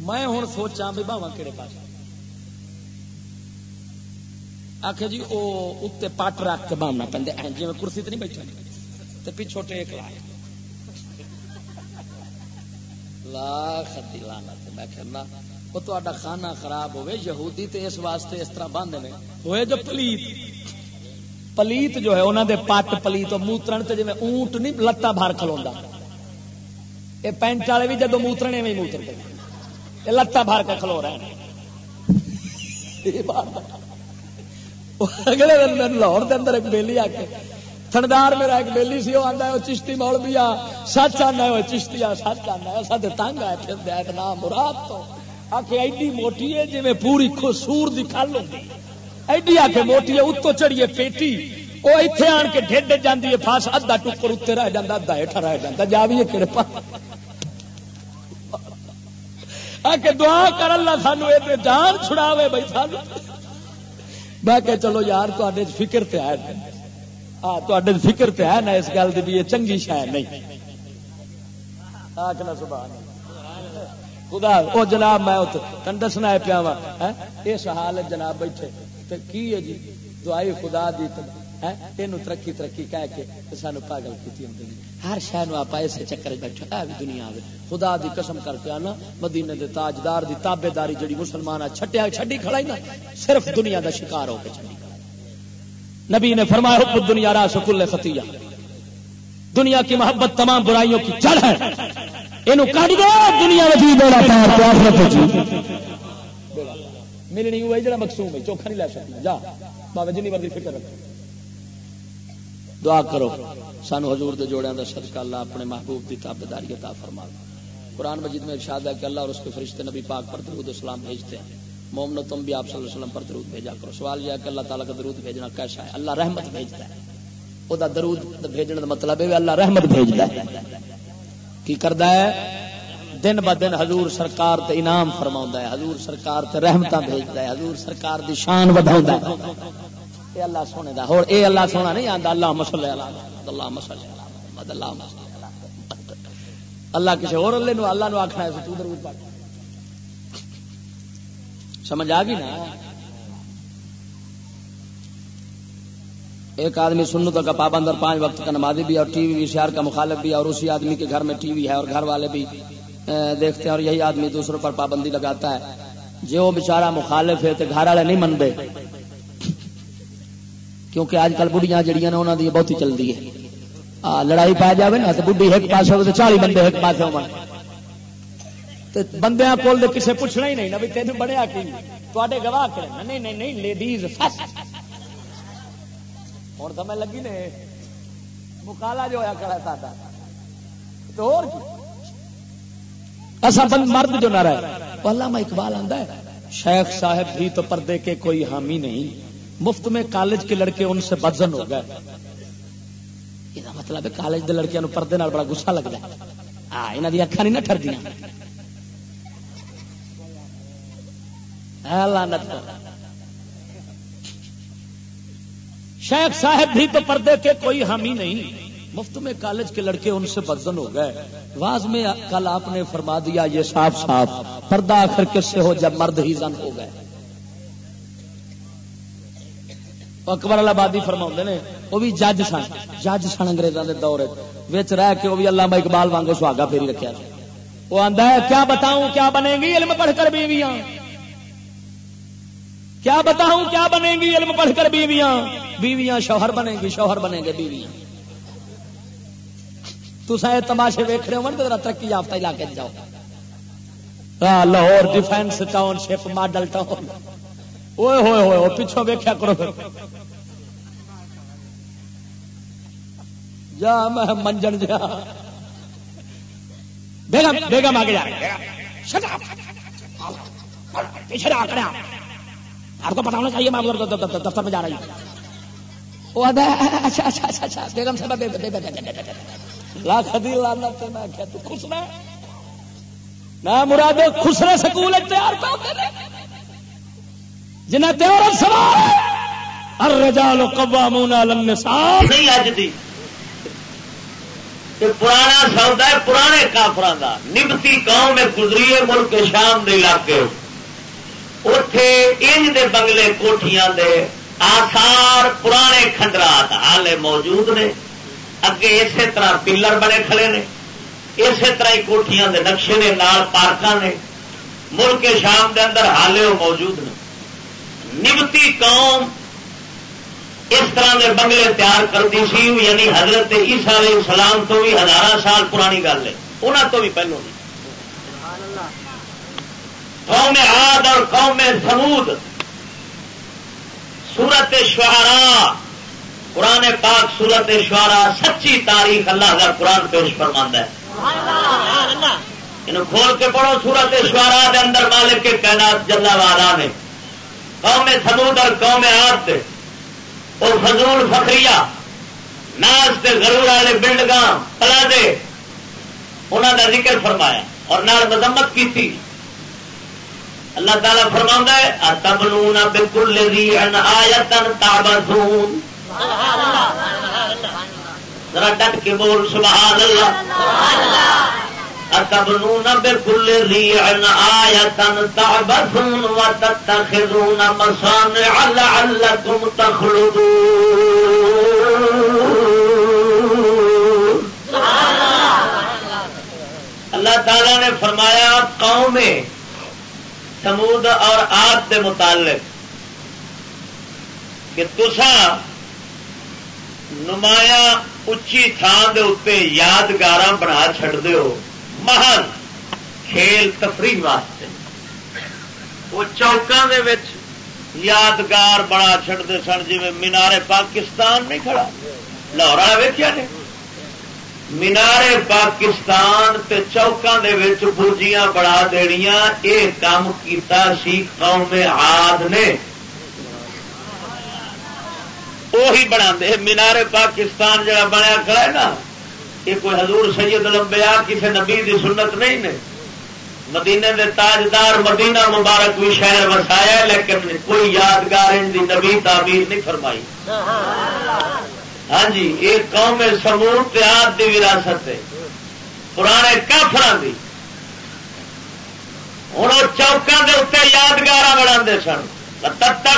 میں ہوں سوچا بھی باوا کہڑے پاس آخ جی وہ اتنے پٹ رکھ کے باننا پہ جی میں کرسی تو نہیں بیٹھا پیچھو ٹیک لا لاکھ لانت میں کہنا وہ تو کھانا خراب ہوئے، یہودی تے اس واسطے اس طرح بند نے۔ ہوئے جو پلیت۔ پلیت جو ہے انہوں دے پٹ پلیت موترن تے جی اونٹ نہیں لتا باہر کھلوا یہ پینٹ والے بھی جدو موترن ایویں موتر دے۔ یہ لتا باہر کے کھلو رہے ہیں۔ اگلے دن لاہور دے اندر ایک بیلی آ کے تھندار میرا ایک بیلی سی وہ آتا ہے چشتی مول بھی آ، سچ آنا ہے چشتی آ، سچ آنا ہے ساتھ تنگ آئے پھر دیا نام مراد تو۔ آ ایڈی موٹی ہے جی پوری سور کی کھل ہوتی ایڈی آ کے موٹی ہے اتو چڑیے پیٹی۔ وہ اتنے آن کے ڈیڈ جاتی ہے فاس ادھا ٹکر اتنے رہ جا ادھا ہیٹھا رہ جا جا بھی کہڑے پا۔ کے دعا کر اللہ سانو یہ جان چھڑاوے بھائی سانو۔ میں کہ چلو یار تے فکر تے آئے تے فکر تے ہے نا اس گل کی بھی، یہ چنگی شاید نہیں۔ خدا وہ جناب میں تن دسنا پیا وا اس حال جناب بیٹھے کی ہے جی؟ دعائی خدا دی یہ ترقی ترقی کہہ کے سانو پاگل کی ہر شہر آپ اسے چکر بیٹھے ہے دنیا آئے خدا دی قسم کر کے آنا مدینے دے تاجدار دی تابے داری جڑی مسلمان چھٹیا چھڈی کھڑائی نا، صرف دنیا دا شکار ہو کے چھڈی۔ نبی نے فرمایا، حب دنیا را سکل فتیا دنیا کی محبت تمام برائیوں کی جڑ ہے۔ یہ کٹ دو دنیا ملنی ہوئی، جڑا مقصوم ہے، چوکھا نہیں لے سکنا۔ جا بابا جنی مرضی فکر رکھ۔ دعا کرو، سانو حضور دے جوڑیاں دا صدقہ اللہ اپنے محبوب دی تابعداری عطا فرما۔ قرآن مجید میں ارشاد ہے کہ اللہ اور اس کے فرشتے نبی پاک پر درود اسلام بھیجتے ہیں۔ مومن تم بھی آپ صلی اللہ علیہ وسلم پر درود بھیجا کرو۔ سوال یہ ہے کہ اللہ تعالیٰ کا درود بھیجنا کیسا ہے؟ اللہ رحمت بھیجتا ہے۔ وہ درود بھیجنے کا مطلب ہے، اللہ رحمت بھیجتا ہے۔ کی کرتا ہے۔ دن ب دن حضور سرکار تے انعام فرما ہے۔ حضور سرکار تے رحمت بھیجتا ہے۔ حضور سرکار دی شان بڑھا اے اللہ سونے دا اور اے اللہ سونا نہیں آتا اللہ مسلے اللہ مسلے اللہ اللہ کسی اور اللہ نو اللہ نو آخنا ہے تو درود پڑھ۔ سمجھ آ گئی نا؟ ایک آدمی سنتوں کا پابند اور پانچ وقت کا نمازی بھی اور ٹی وی وی شہر کا مخالف بھی اور اسی آدمی کے گھر میں ٹی وی ہے اور گھر والے بھی دیکھتے ہیں اور یہی آدمی دوسروں پر پابندی لگاتا ہے۔ جو بےچارا مخالف ہے تو گھر والے نہیں منتے کیونکہ آج کل بڑھیاں جڑیاں نے انہوں کی بہت ہی چلتی ہے۔ لڑائی پا جائے نا تو بڑھی ایک پاس ہو تو چالی بندے ایک پاس ہو بندیا کول کسے پوچھنا ہی نہیں نہ تین بڑے کی؟ تے گواہ کرے نہیں نہیں نہیں لیڈیز ہوں تو لگی نے، مکالا جو ہوا کرا سا تو ایسا بند مرد جو نہ رہے۔ اللہ میں اقبال آتا ہے، شیخ صاحب بھی تو پردے کے کوئی حامی نہیں۔ مفت میں کالج کے لڑکے ان سے بدزن ہو گئے۔ یہ مطلب ہے کالج کے لڑکیاں پردے نال بڑا گسا لگتا ہے ہاں یہاں دی اکھا نہیں نہ ٹردیاں ٹردیا شیخ صاحب بھی تو پردے کے کوئی حامی نہیں۔ مفت میں کالج کے لڑکے ان سے بدزن ہو گئے۔ واز میں کل آپ نے فرما دیا، یہ صاف صاف، پردہ آخر کس سے ہو جب مرد ہی زن ہو گئے۔ اکبر آبادی فرما نے، وہ بھی جج سن جج سن انگریزوں کے دور رہ کے وہ بھی اللہ اقبال وانگو سہاگا پھیری رکھا وہ آتا ہے، کیا بتاؤں، کیا بنے گی؟ علم پڑھ کر بیویاں۔ کیا بتاؤں کیا بنے گی علم پڑھ کر بیویاں بیویاں شوہر بنے گی شوہر بنے گے بیویاں تو تماشے ویخ رہے ہو ذرا ترقی یافتہ علاقے جاؤ Lahore defence township model town ہوئے ہوئے ہوئے پچھوں ویخیا کرو جا میں منجن جا بیگم بیگم آگے جا پیچھے آپ کو پتا ہونا چاہیے میں دفتر میں جا رہی ہوں۔ اچھا اچھا اچھا اچھا بیگم صاحب لاکھ دی لانا تے میں کیا تو خسرا نہ مراد خسرے سکول تیار جنہیں تیار سوال الرجال قوامون علی النساء۔ نہیں اج دی۔ پرانا سودا ہے پرانے کافران دا۔ نبتی قوم میں گزری ہے ملک شام دے علاقے اتے انج دے بنگلے کوٹیاں دے آثار پرانے کھنڈرات حالے موجود نے۔ اگے اسی طرح پلر بنے کھڑے نے۔ اسی طرح ہی کوٹیاں دے نقشے نے، نال پارک نے۔ ملک شام دے اندر حالے وہ موجود نے۔ نبتی قوم اس طرح کے بنگلے تیار کرتی سی یعنی حضرت عیسیٰ علیہ السلام تو بھی ہزار سال پرانی گل ہے۔ انہوں تو بھی پہلو نہیں۔ قوم آد اور قوم سمود سورت شہرا قرآن پاک سورت شعرا سچی تاریخ اللہ کا قرآن پیش فرما ہے۔ انہوں کھول کے پڑھو سورت شعرا کے اندر مالک کے کائنات جلا والا نے قوم سمود اور قوم آد وہ فضول فکری ناچ کے ضرور والے بلڈگاں پلا دے انہوں نے ذکر فرمایا اور نال مذمت کی تھی اللہ تعالیٰ فرما ہے تب نو بالکل آیتن تابسون ذرا ڈٹ کے بول، سبحان اللہ۔ اتبنون بكل ريع آية تعبثون وتتخذون مصانع لعلكم تخلدون۔ اللہ تعالی نے فرمایا قوم سمود اور آگ کے متعلق کہ تسا نمایاں اچھی تھان دے اتنے یادگار بنا چڑ ہو۔ محل کھیل تفریح واسطے۔ وہ چوکوں کے یادگار بڑا چڑھتے سن جی مینارے پاکستان نہیں کھڑا۔ لاہور والا ویکیا نے؟ مینارے پاکستان تے چوکوں کے بوجیاں بڑا دنیا یہ کام کیتا سی، قوم آد نے۔ وہی بنا مینارے پاکستان جڑا بنیا کھڑا ہے نا یہ کوئی حضور سید لمبیا کسی نبی دی سنت نہیں نے۔ مدینے دے تاجدار مدینہ مبارک بھی شہر وسایا لیکن کوئی یادگار ان دی نبی تعبیر نہیں فرمائی۔ ہاں جی یہ قوم سمون تیاد دی وراثت ہے۔ پرانے کافر دی۔ ہوں چوکوں کے اتنے یادگار بنا سن۔ تب تک